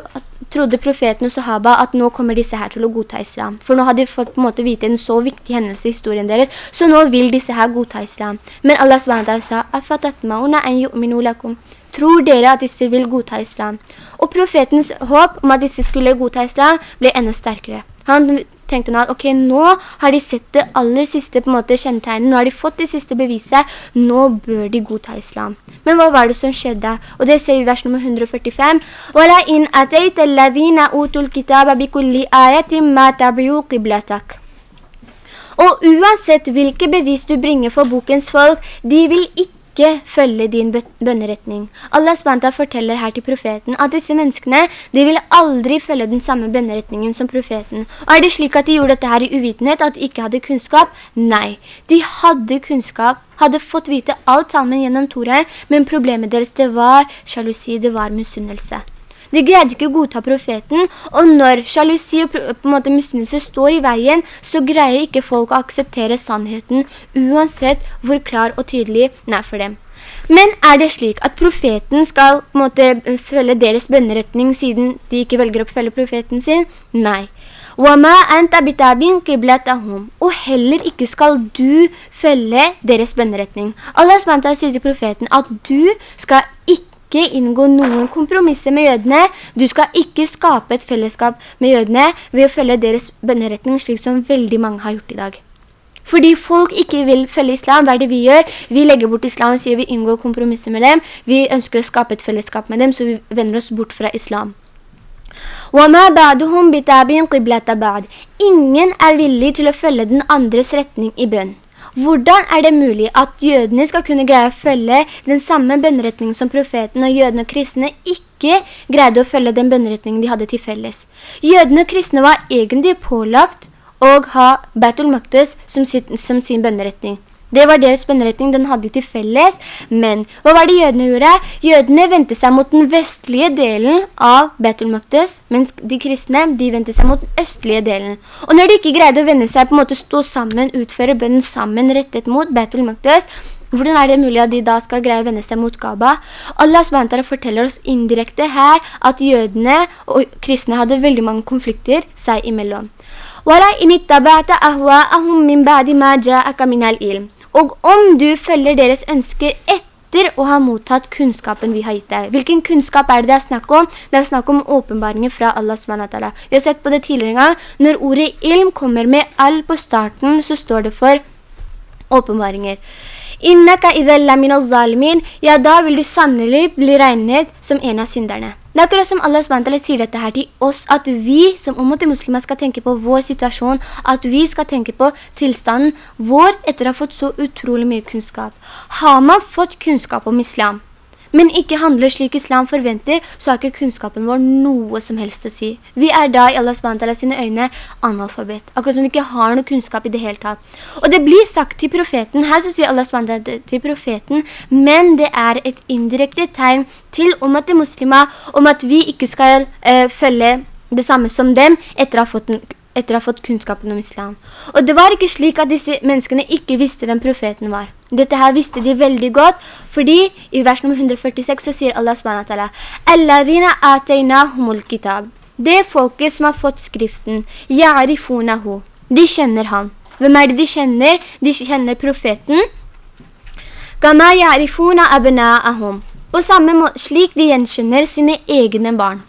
trodde profeten og sahaba at nå kommer disse her til å godta islam. For nå hadde de fått på en måte vite en så viktig hendelse i historien deres, så nå vil disse her godta islam. Men Allah SWT sa, «Afatatmauna en yu'minu lakum». Tror dere at disse vil godta islam? Og profetens håp om at disse skulle godta islam ble enda sterkere. Han tenkte nå at ok, nå har de sett det aller siste på måte kjennetegnet, nå har de fått det siste beviset, nå bør de godta islam. Men hva var det som skjedde? Og det ser vi i vers nummer 145. «Wala in atayta alladhina utul kitaba bikulli ayatim ma tabiu qiblatak». Og uansett hvilke bevis du bringer for bokens folk, de vil ikke ikke følge din bønneretning. Allah SWT forteller her til profeten at disse menneskene, de vil aldri følge den samme bønneretningen som profeten. Og er det slik at de gjorde dette her i uvitenhet, at de ikke hadde kunnskap? Nei, de hadde kunnskap, hadde fått vite alt sammen gjennom Torei, men problemet deres det var sjalusi, det var misunnelse. De greide ikke å godta profeten, og når sjalusi og på en måte misunnelse står i veien, så greier ikke folk å akseptere sannheten, uansett hvor klar og tydelig den er for dem. Men er det slik at profeten skal på en måte følge deres bønneretning siden de ikke velger å følge profeten sin? Nei. Og heller ikke skal du følge deres bønneretning. Allah sier til profeten at du skal ikke ikke inngå noen kompromisser med jødene. Du skal ikke skape et fellesskap med jødene ved å følge deres bønneretning, slik som veldig mange har gjort i dag. Fordi folk ikke vil følge islam, hva er det vi gjør? Vi legger bort islam og sier vi inngår kompromisser med dem. Vi ønsker å skape et fellesskap med dem, så vi vender oss bort fra islam. Ingen er villig til å følge den andres retning i bønn. Hvordan er det mulig at jødene skal kunne greie å følge den samme bønneretningen som profeten og jødene og kristne ikke greide å følge den bønneretningen de hadde til felles? Jødene og kristne var egentlig pålagt å ha Beitul Maktes som, som sin bønneretning. Det var deres bønneretning, den hadde de til felles. Men hva var det jødene gjorde? Jødene ventet seg mot den vestlige delen av Betul Maktes, mens de kristne, de ventet seg mot den østlige delen. Og når de ikke greide å vende seg, på en måte stå sammen, utføre bønnen sammen, rettet mot Betul Maktes, hvordan er det mulig at de da skal greie å vende seg mot Kaaba? Allah SWT forteller oss indirekte her at jødene og kristne hadde veldig mange konflikter seg imellom. وَلَا إِنِ اتَّبَعْتَ أَهْوَاءَهُمْ مِنْ بَعْدِ مَا جَاءَكَ مِنَ الْإِلْمِ og om du følger deres ønsker etter å ha mottatt kunnskapen vi har gitt deg. Hvilken kunnskap er det det er snakk om? Det er snakk om åpenbaringer fra Allah SWT. Vi har sett på det tidligere en gang. Når ordet ilm kommer med all på starten, så står det for åpenbaringer. Innaka idhalla min zalimin, ja da vil du sannelig bli regnet som en av synderne. Det er akkurat som Allah SWT sier dette her til oss, at vi som område muslimer skal tenke på vår situasjon, at vi skal tenke på tilstanden vår etter å ha fått så utrolig mye kunnskap. Har man fått kunnskap om islam, men ikke handler slik islam forventer, så har ikke kunnskapen vår noe som helst å si. Vi er da i Allah SWT sine øyne analfabet, akkurat som vi ikke har noe kunnskap i det hele tatt. Og det blir sagt til profeten, her så sier Allah SWT til profeten, men det er et indirekte tegn til om at det er muslimer, om at vi ikke skal eh, følge det samme som dem etter å ha fått en etter å ha fått kunnskapen om islam. Og det var ikke slik at disse menneskene ikke visste hvem profeten var. Dette her visste de veldig godt, fordi i vers nummer 146 så sier Allah SWT «Alladhina ataynahumul kitab». Det folket som har fått skriften, «Ya'rifunahu». De kjenner han. Hvem er det de kjenner? De kjenner profeten. «Kama ya'rifuna abna'ahum». På samme slik de gjenkjenner sine egne barn.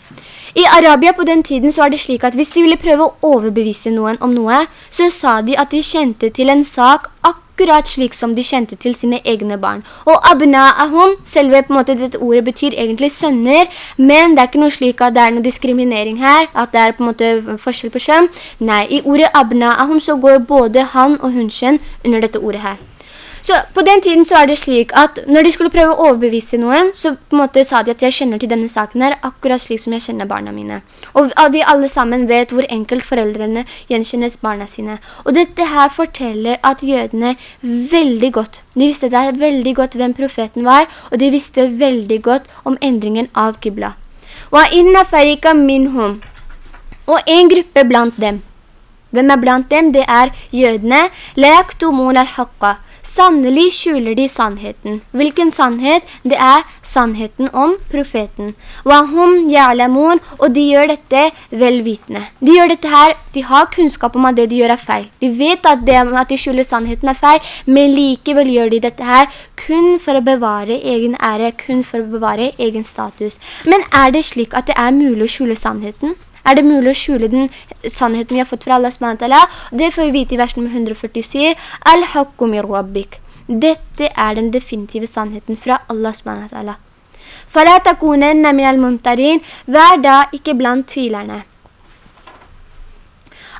I Arabia på den tiden så var det slik at hvis de ville prøve å overbevise noen om noe, så sa de at de kjente til en sak akkurat slik som de kjente til sine egne barn. Og abna'ahum, selve på en måte dette ordet betyr egentlig sønner, men det er ikke noe slik at det er noe diskriminering her, at det er på en måte forskjell på kjønn. Nei, i ordet abna'ahum så går både han og hun kjønn under dette ordet her. Så på den tiden så er det slik at når de skulle prøve å overbevise noen, så på en måte sa de at jeg kjenner til denne saken her, akkurat slik som jeg kjenner barna mine. Og vi alle sammen vet hvor enkelt foreldrene gjenkjennes barna sine. Og dette her forteller at jødene veldig godt, de visste det veldig godt hvem profeten var, og de visste veldig godt om endringen av Qibla. Og en gruppe blant dem. Hvem er blant dem? Det er jødene. Sannelig skjuler de sannheten. Hvilken sannhet? Det er sannheten om profeten. Wahum ya'lamun, og de gjør dette velvitende. De gjør dette her, de har kunnskap om at det de gjør er feil. De vet at det at de skjuler sannheten er feil, men likevel gjør de dette her kun for å bevare egen ære, kun for å bevare egen status. Men er det slik at det er mulig å skjule sannheten? Er det mulig å skjule den sannheten vi har fått fra Allah SWT? Det får vi vite i versen 147. Al-Hakku min Dette er den definitive sannheten fra Allah SWT. Fala takunenna min al-muntarin. Vær da ikke blant tvilerne.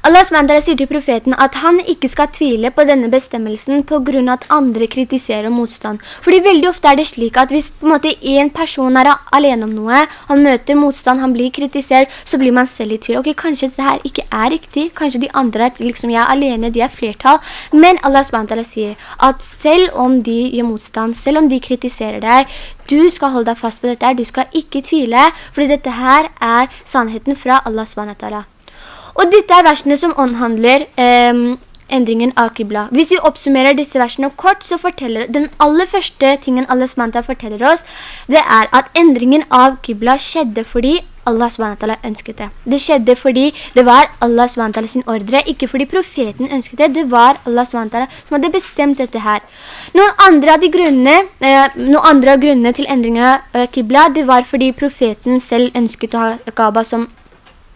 Allah sier til profeten at han ikke skal tvile på denne bestemmelsen på grunn av at andre kritiserer motstand. Fordi veldig ofte er det slik at hvis på en måte en person er alene om noe, han møter motstand, han blir kritisert, så blir man selv i tvil. Ok, kanskje dette her ikke er riktig, kanskje de andre, liksom jeg er alene, de er flertall. Men Allah sier at selv om de gjør motstand, selv om de kritiserer deg, du skal holde deg fast på dette her, du skal ikke tvile, fordi dette her er sannheten fra Allah SWT. Og dette er versene som omhandler eh, endringen av Qibla. Hvis vi oppsummerer disse versene kort, så forteller den aller første tingen Allah SWT forteller oss, det er at endringen av Qibla skjedde fordi Allah SWT ønsket det. Det skjedde fordi det var Allah SWT sin ordre, ikke fordi profeten ønsket det. Det var Allah SWT som hadde bestemt dette her. Noen andre av grunnene, eh, noen andre av grunnene til endringen av eh, Qibla, det var fordi profeten selv ønsket å ha Kaaba som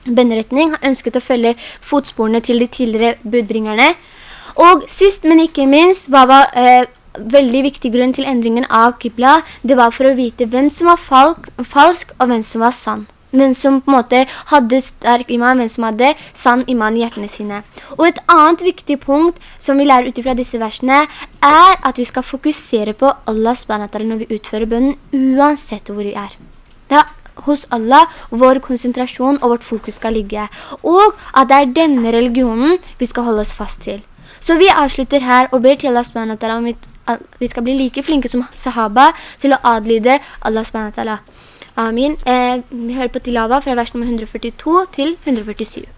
bønneretning. Han ønsket å følge fotsporene til de tidligere budbringerne. Og sist, men ikke minst, hva var eh, veldig viktig grunn til endringen av Qibla? Det var for å vite hvem som var falk, falsk og hvem som var sann. Hvem som på en måte hadde sterk iman, hvem som hadde sann iman i hjertene sine. Og et annet viktig punkt som vi lærer utifra disse versene, er at vi skal fokusere på Allah SWT når vi utfører bønnen, uansett hvor vi er. Det er hos Allah vår konsentrasjon og vårt fokus skal ligge. Og at det er denne religionen vi skal holde oss fast til. Så vi avslutter her og ber til Allah SWT om vi skal bli like flinke som sahaba til å adlyde Allah SWT. Amin. Eh, vi hører på tilava fra vers nummer 142 til 147.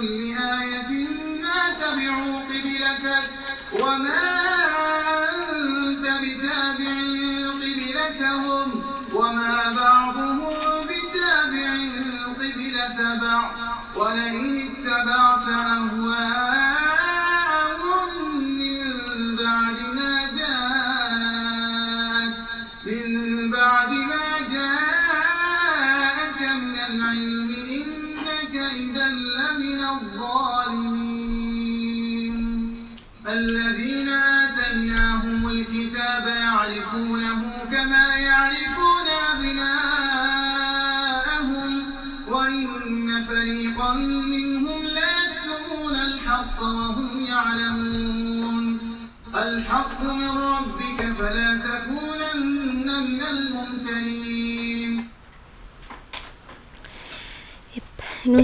بكل آية ما تبعوا قبلتك وما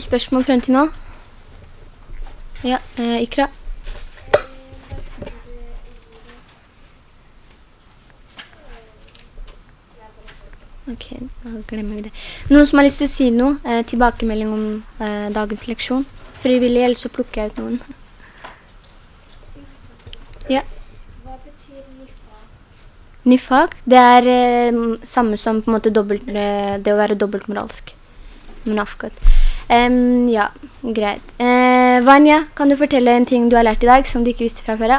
spørsmål frem til nå? Ja, eh, Ikra. Ok, da glemmer vi det. Noen som har lyst til å si noe, eh, tilbakemelding om eh, dagens leksjon? Frivillig, ellers så plukker jeg ut noen. Ja. Hva betyr nifak? Nifak, det er eh, samme som på en måte dobbelt, eh, det å være dobbeltmoralsk. Munafkat. Em, ja, greit. Uh, Vanya, kan du fortelle en ting du har lært i dag som du ikke visste fra før?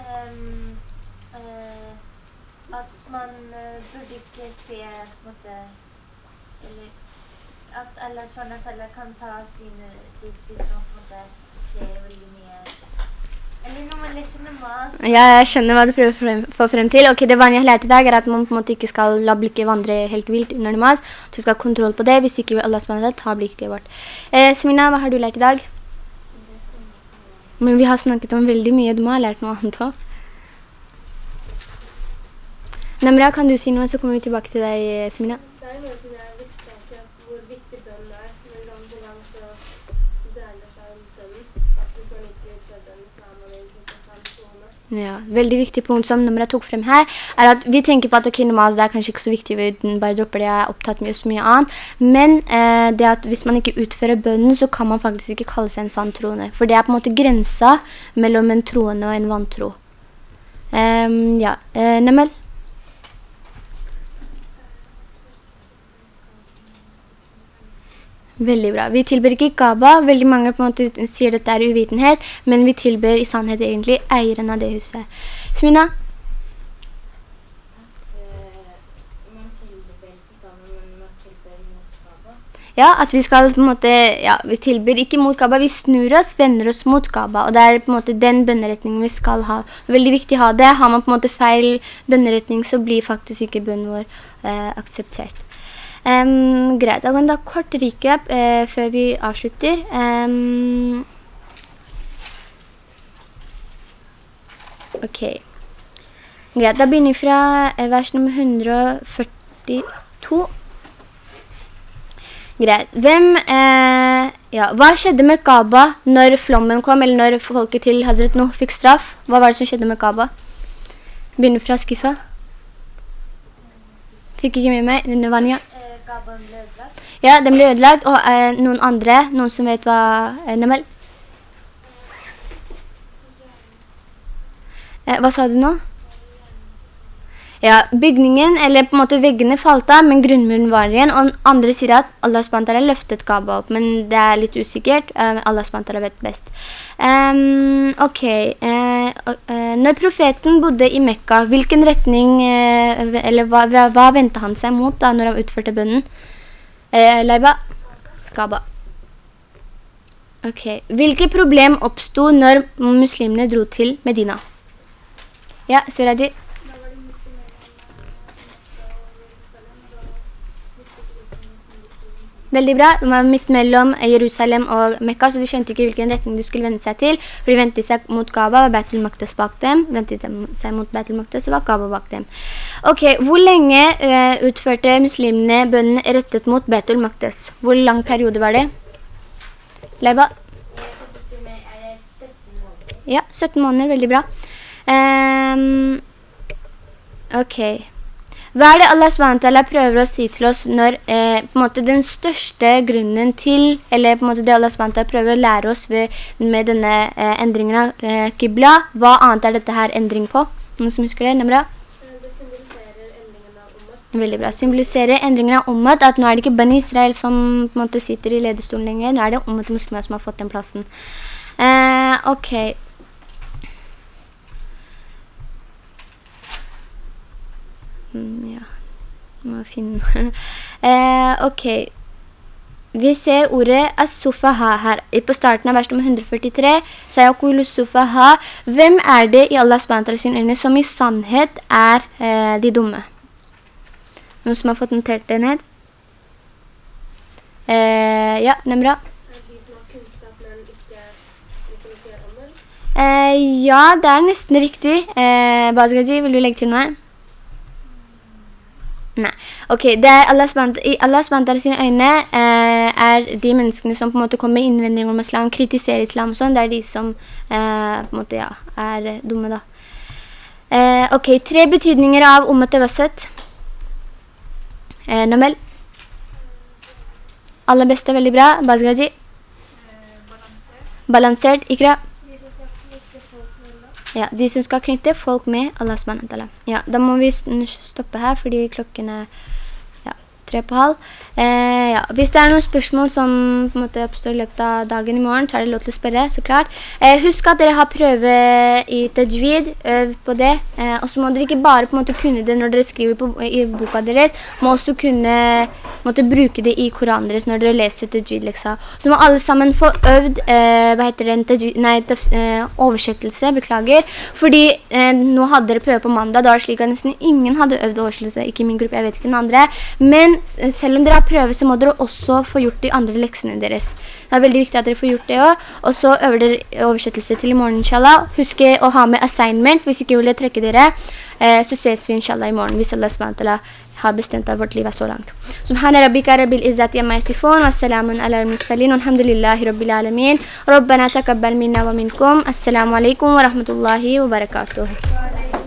Ehm, eh, at man eh, burde ikke se måte, eller at Allah spørsmål kan ta sine dit hvis man måte ser veldig mye eller når man leser namaz Ja, jeg skjønner hva du prøver å frem, få frem til. Ok, det Vanya har lært i dag er at man på en måte ikke skal la blikket vandre helt vilt under namaz. Du skal ha kontroll på det, hvis ikke Allah SWT tar blikket vårt. Eh, Smina, hva har du lært i dag? Men vi har snakket om veldig mye, du må ha lært noe annet også. Namra, kan du si noe, så kommer vi tilbake til deg, Smina. Det er noe som jeg Ja, veldig viktig punkt som Namra tok frem her, er at vi tenker på at ok, namaz det er kanskje ikke så viktig, vi bare dropper det, jeg er opptatt med så mye annet, men eh, det at hvis man ikke utfører bønnen, så kan man faktisk ikke kalle seg en sann troende, for det er på en måte grensa mellom en troende og en vantro. Um, ja, eh, Nemel? Veldig bra. Vi tilber ikke Kaaba. Veldig mange på en måte sier dette er uvitenhet, men vi tilber i sannhet egentlig eieren av det huset. Smina? Ja, at vi skal på en måte, ja, vi tilber ikke mot Kaaba, vi snur oss, vender oss mot Kaaba, og det er på en måte den bønneretningen vi skal ha. Veldig viktig å ha det. Har man på en måte feil bønneretning, så blir faktisk ikke bønnen vår eh, akseptert. Um, greit, da kan da kort recap uh, før vi avslutter. Um, ok. Greit, da begynner vi fra eh, vers nummer 142. Greit. Hvem, eh, ja, hva skjedde med Kaaba når flommen kom, eller når folket til Hazret Noh fikk straff? Hva var det som skjedde med Kaaba? Begynner fra Skiffa. Fikk ikke med meg, Vanya. eh, Kaban ble ødelagt. Ja, den ble ødelagt, og eh, noen andre, noen som vet hva... Eh, Nemel? Eh, hva sa du nå? Ja, bygningen, eller på en måte veggene falt av, men grunnmuren var igjen, og andre sier at Allah SWT løftet Kaaba opp, men det er litt usikkert, Uh, Allah SWT vet best. Um, ok, uh, når profeten bodde i Mekka, hvilken retning, eh, eller hva, hva, ventet han seg mot da, når han utførte bønnen? Leiba? Kaaba. Ok. Hvilke problem oppstod når muslimene dro til Medina? Ja, Suraji. Veldig bra. De var midt mellom Jerusalem og Mekka, så de skjønte ikke hvilken retning de skulle vende seg til. For de ventet seg mot Gaba, var Betel Maktes bak dem. Ventet seg mot Betel Maktes, og var Gaba bak dem. Ok, hvor lenge uh, utførte muslimene bønnen rettet mot Betel Maktes? Hvor lang periode var det? Leiba? Jeg kan sitte med, det 17 måneder? Ja, 17 måneder, veldig bra. Ehm, ok. Hva er det Allah SWT prøver å si til oss når eh, måte den største grunnen til, eller måte det Allah SWT prøver å lære oss ved, med denne eh, endringen av eh, Qibla, hva annet er dette her endring på? Noen som husker det? Nemra? Det symboliserer endringen av Umar. Veldig bra. Symboliserer endringen av Ummat, at nå er det ikke Bani Israel som måte sitter i ledestolen lenger, nå er det Ummat muslimer som har fått den plassen. Eh, ok. Ja, må finne eh, Ok. Vi ser ordet as-sufaha her. På starten av vers nummer 143 Sayakulu sufaha. Hvem er det i Allah SWT sin øyne som i sannhet er eh, de dumme? Noen som har fått notert det ned? Eh, ja, Nemra. Eh, ja, det er nesten riktig. Eh, Bazgaji, vil du legge til noe? Nei. Ok, Allah i Allahs bandar sine øyne eh, er de menneskene som på en måte kommer med innvendinger om islam, kritiserer islam og sånn, det er de som eh, på en måte, ja, er dumme da. Eh, ok, tre betydninger av ummet wasset. Eh, Nomel? Aller beste, veldig bra. Bazgaji? Balansert. Ikra? Ja, de som skal knytte folk med Allah SWT. Ja, da må vi stoppe her, fordi klokken er ja, tre på halv. Eh, ja. Hvis det er noen spørsmål som måte oppstår i løpet av dagen i morgen, så er det lov til å spørre, så klart. Eh, husk at dere har prøve i tajvid, øv på det. Eh, og så må dere ikke bare måte kunne det når dere skriver på, i boka deres, må også kunne måtte bruke det i Koranen deres når dere leser tajvid leksa. Så må alle sammen få øvd, eh, hva heter det, tajvid, nei, taf, eh, oversettelse, beklager. Fordi eh, nå hadde dere prøve på mandag, da var det slik at nesten ingen hadde øvd oversettelse, ikke min gruppe, jeg vet ikke den andre. Men eh, selv om dere har prøve, så må dere også få gjort de andre leksene deres. Det er veldig viktig at dere får gjort det også. Og så øver dere oversettelse til i morgen, inshallah. Husk å ha med assignment, hvis ikke vil jeg trekke dere. Eh, så ses vi inshallah i morgen, hvis Allah SWT har bestemt at vårt liv er så langt. Subhana rabbika rabbil izzati amma yasifun, wassalamun ala al-mursalin, walhamdulillahi rabbil alamin. Rabbana takabbal minna wa minkum. Assalamu alaikum wa rahmatullahi wa barakatuh.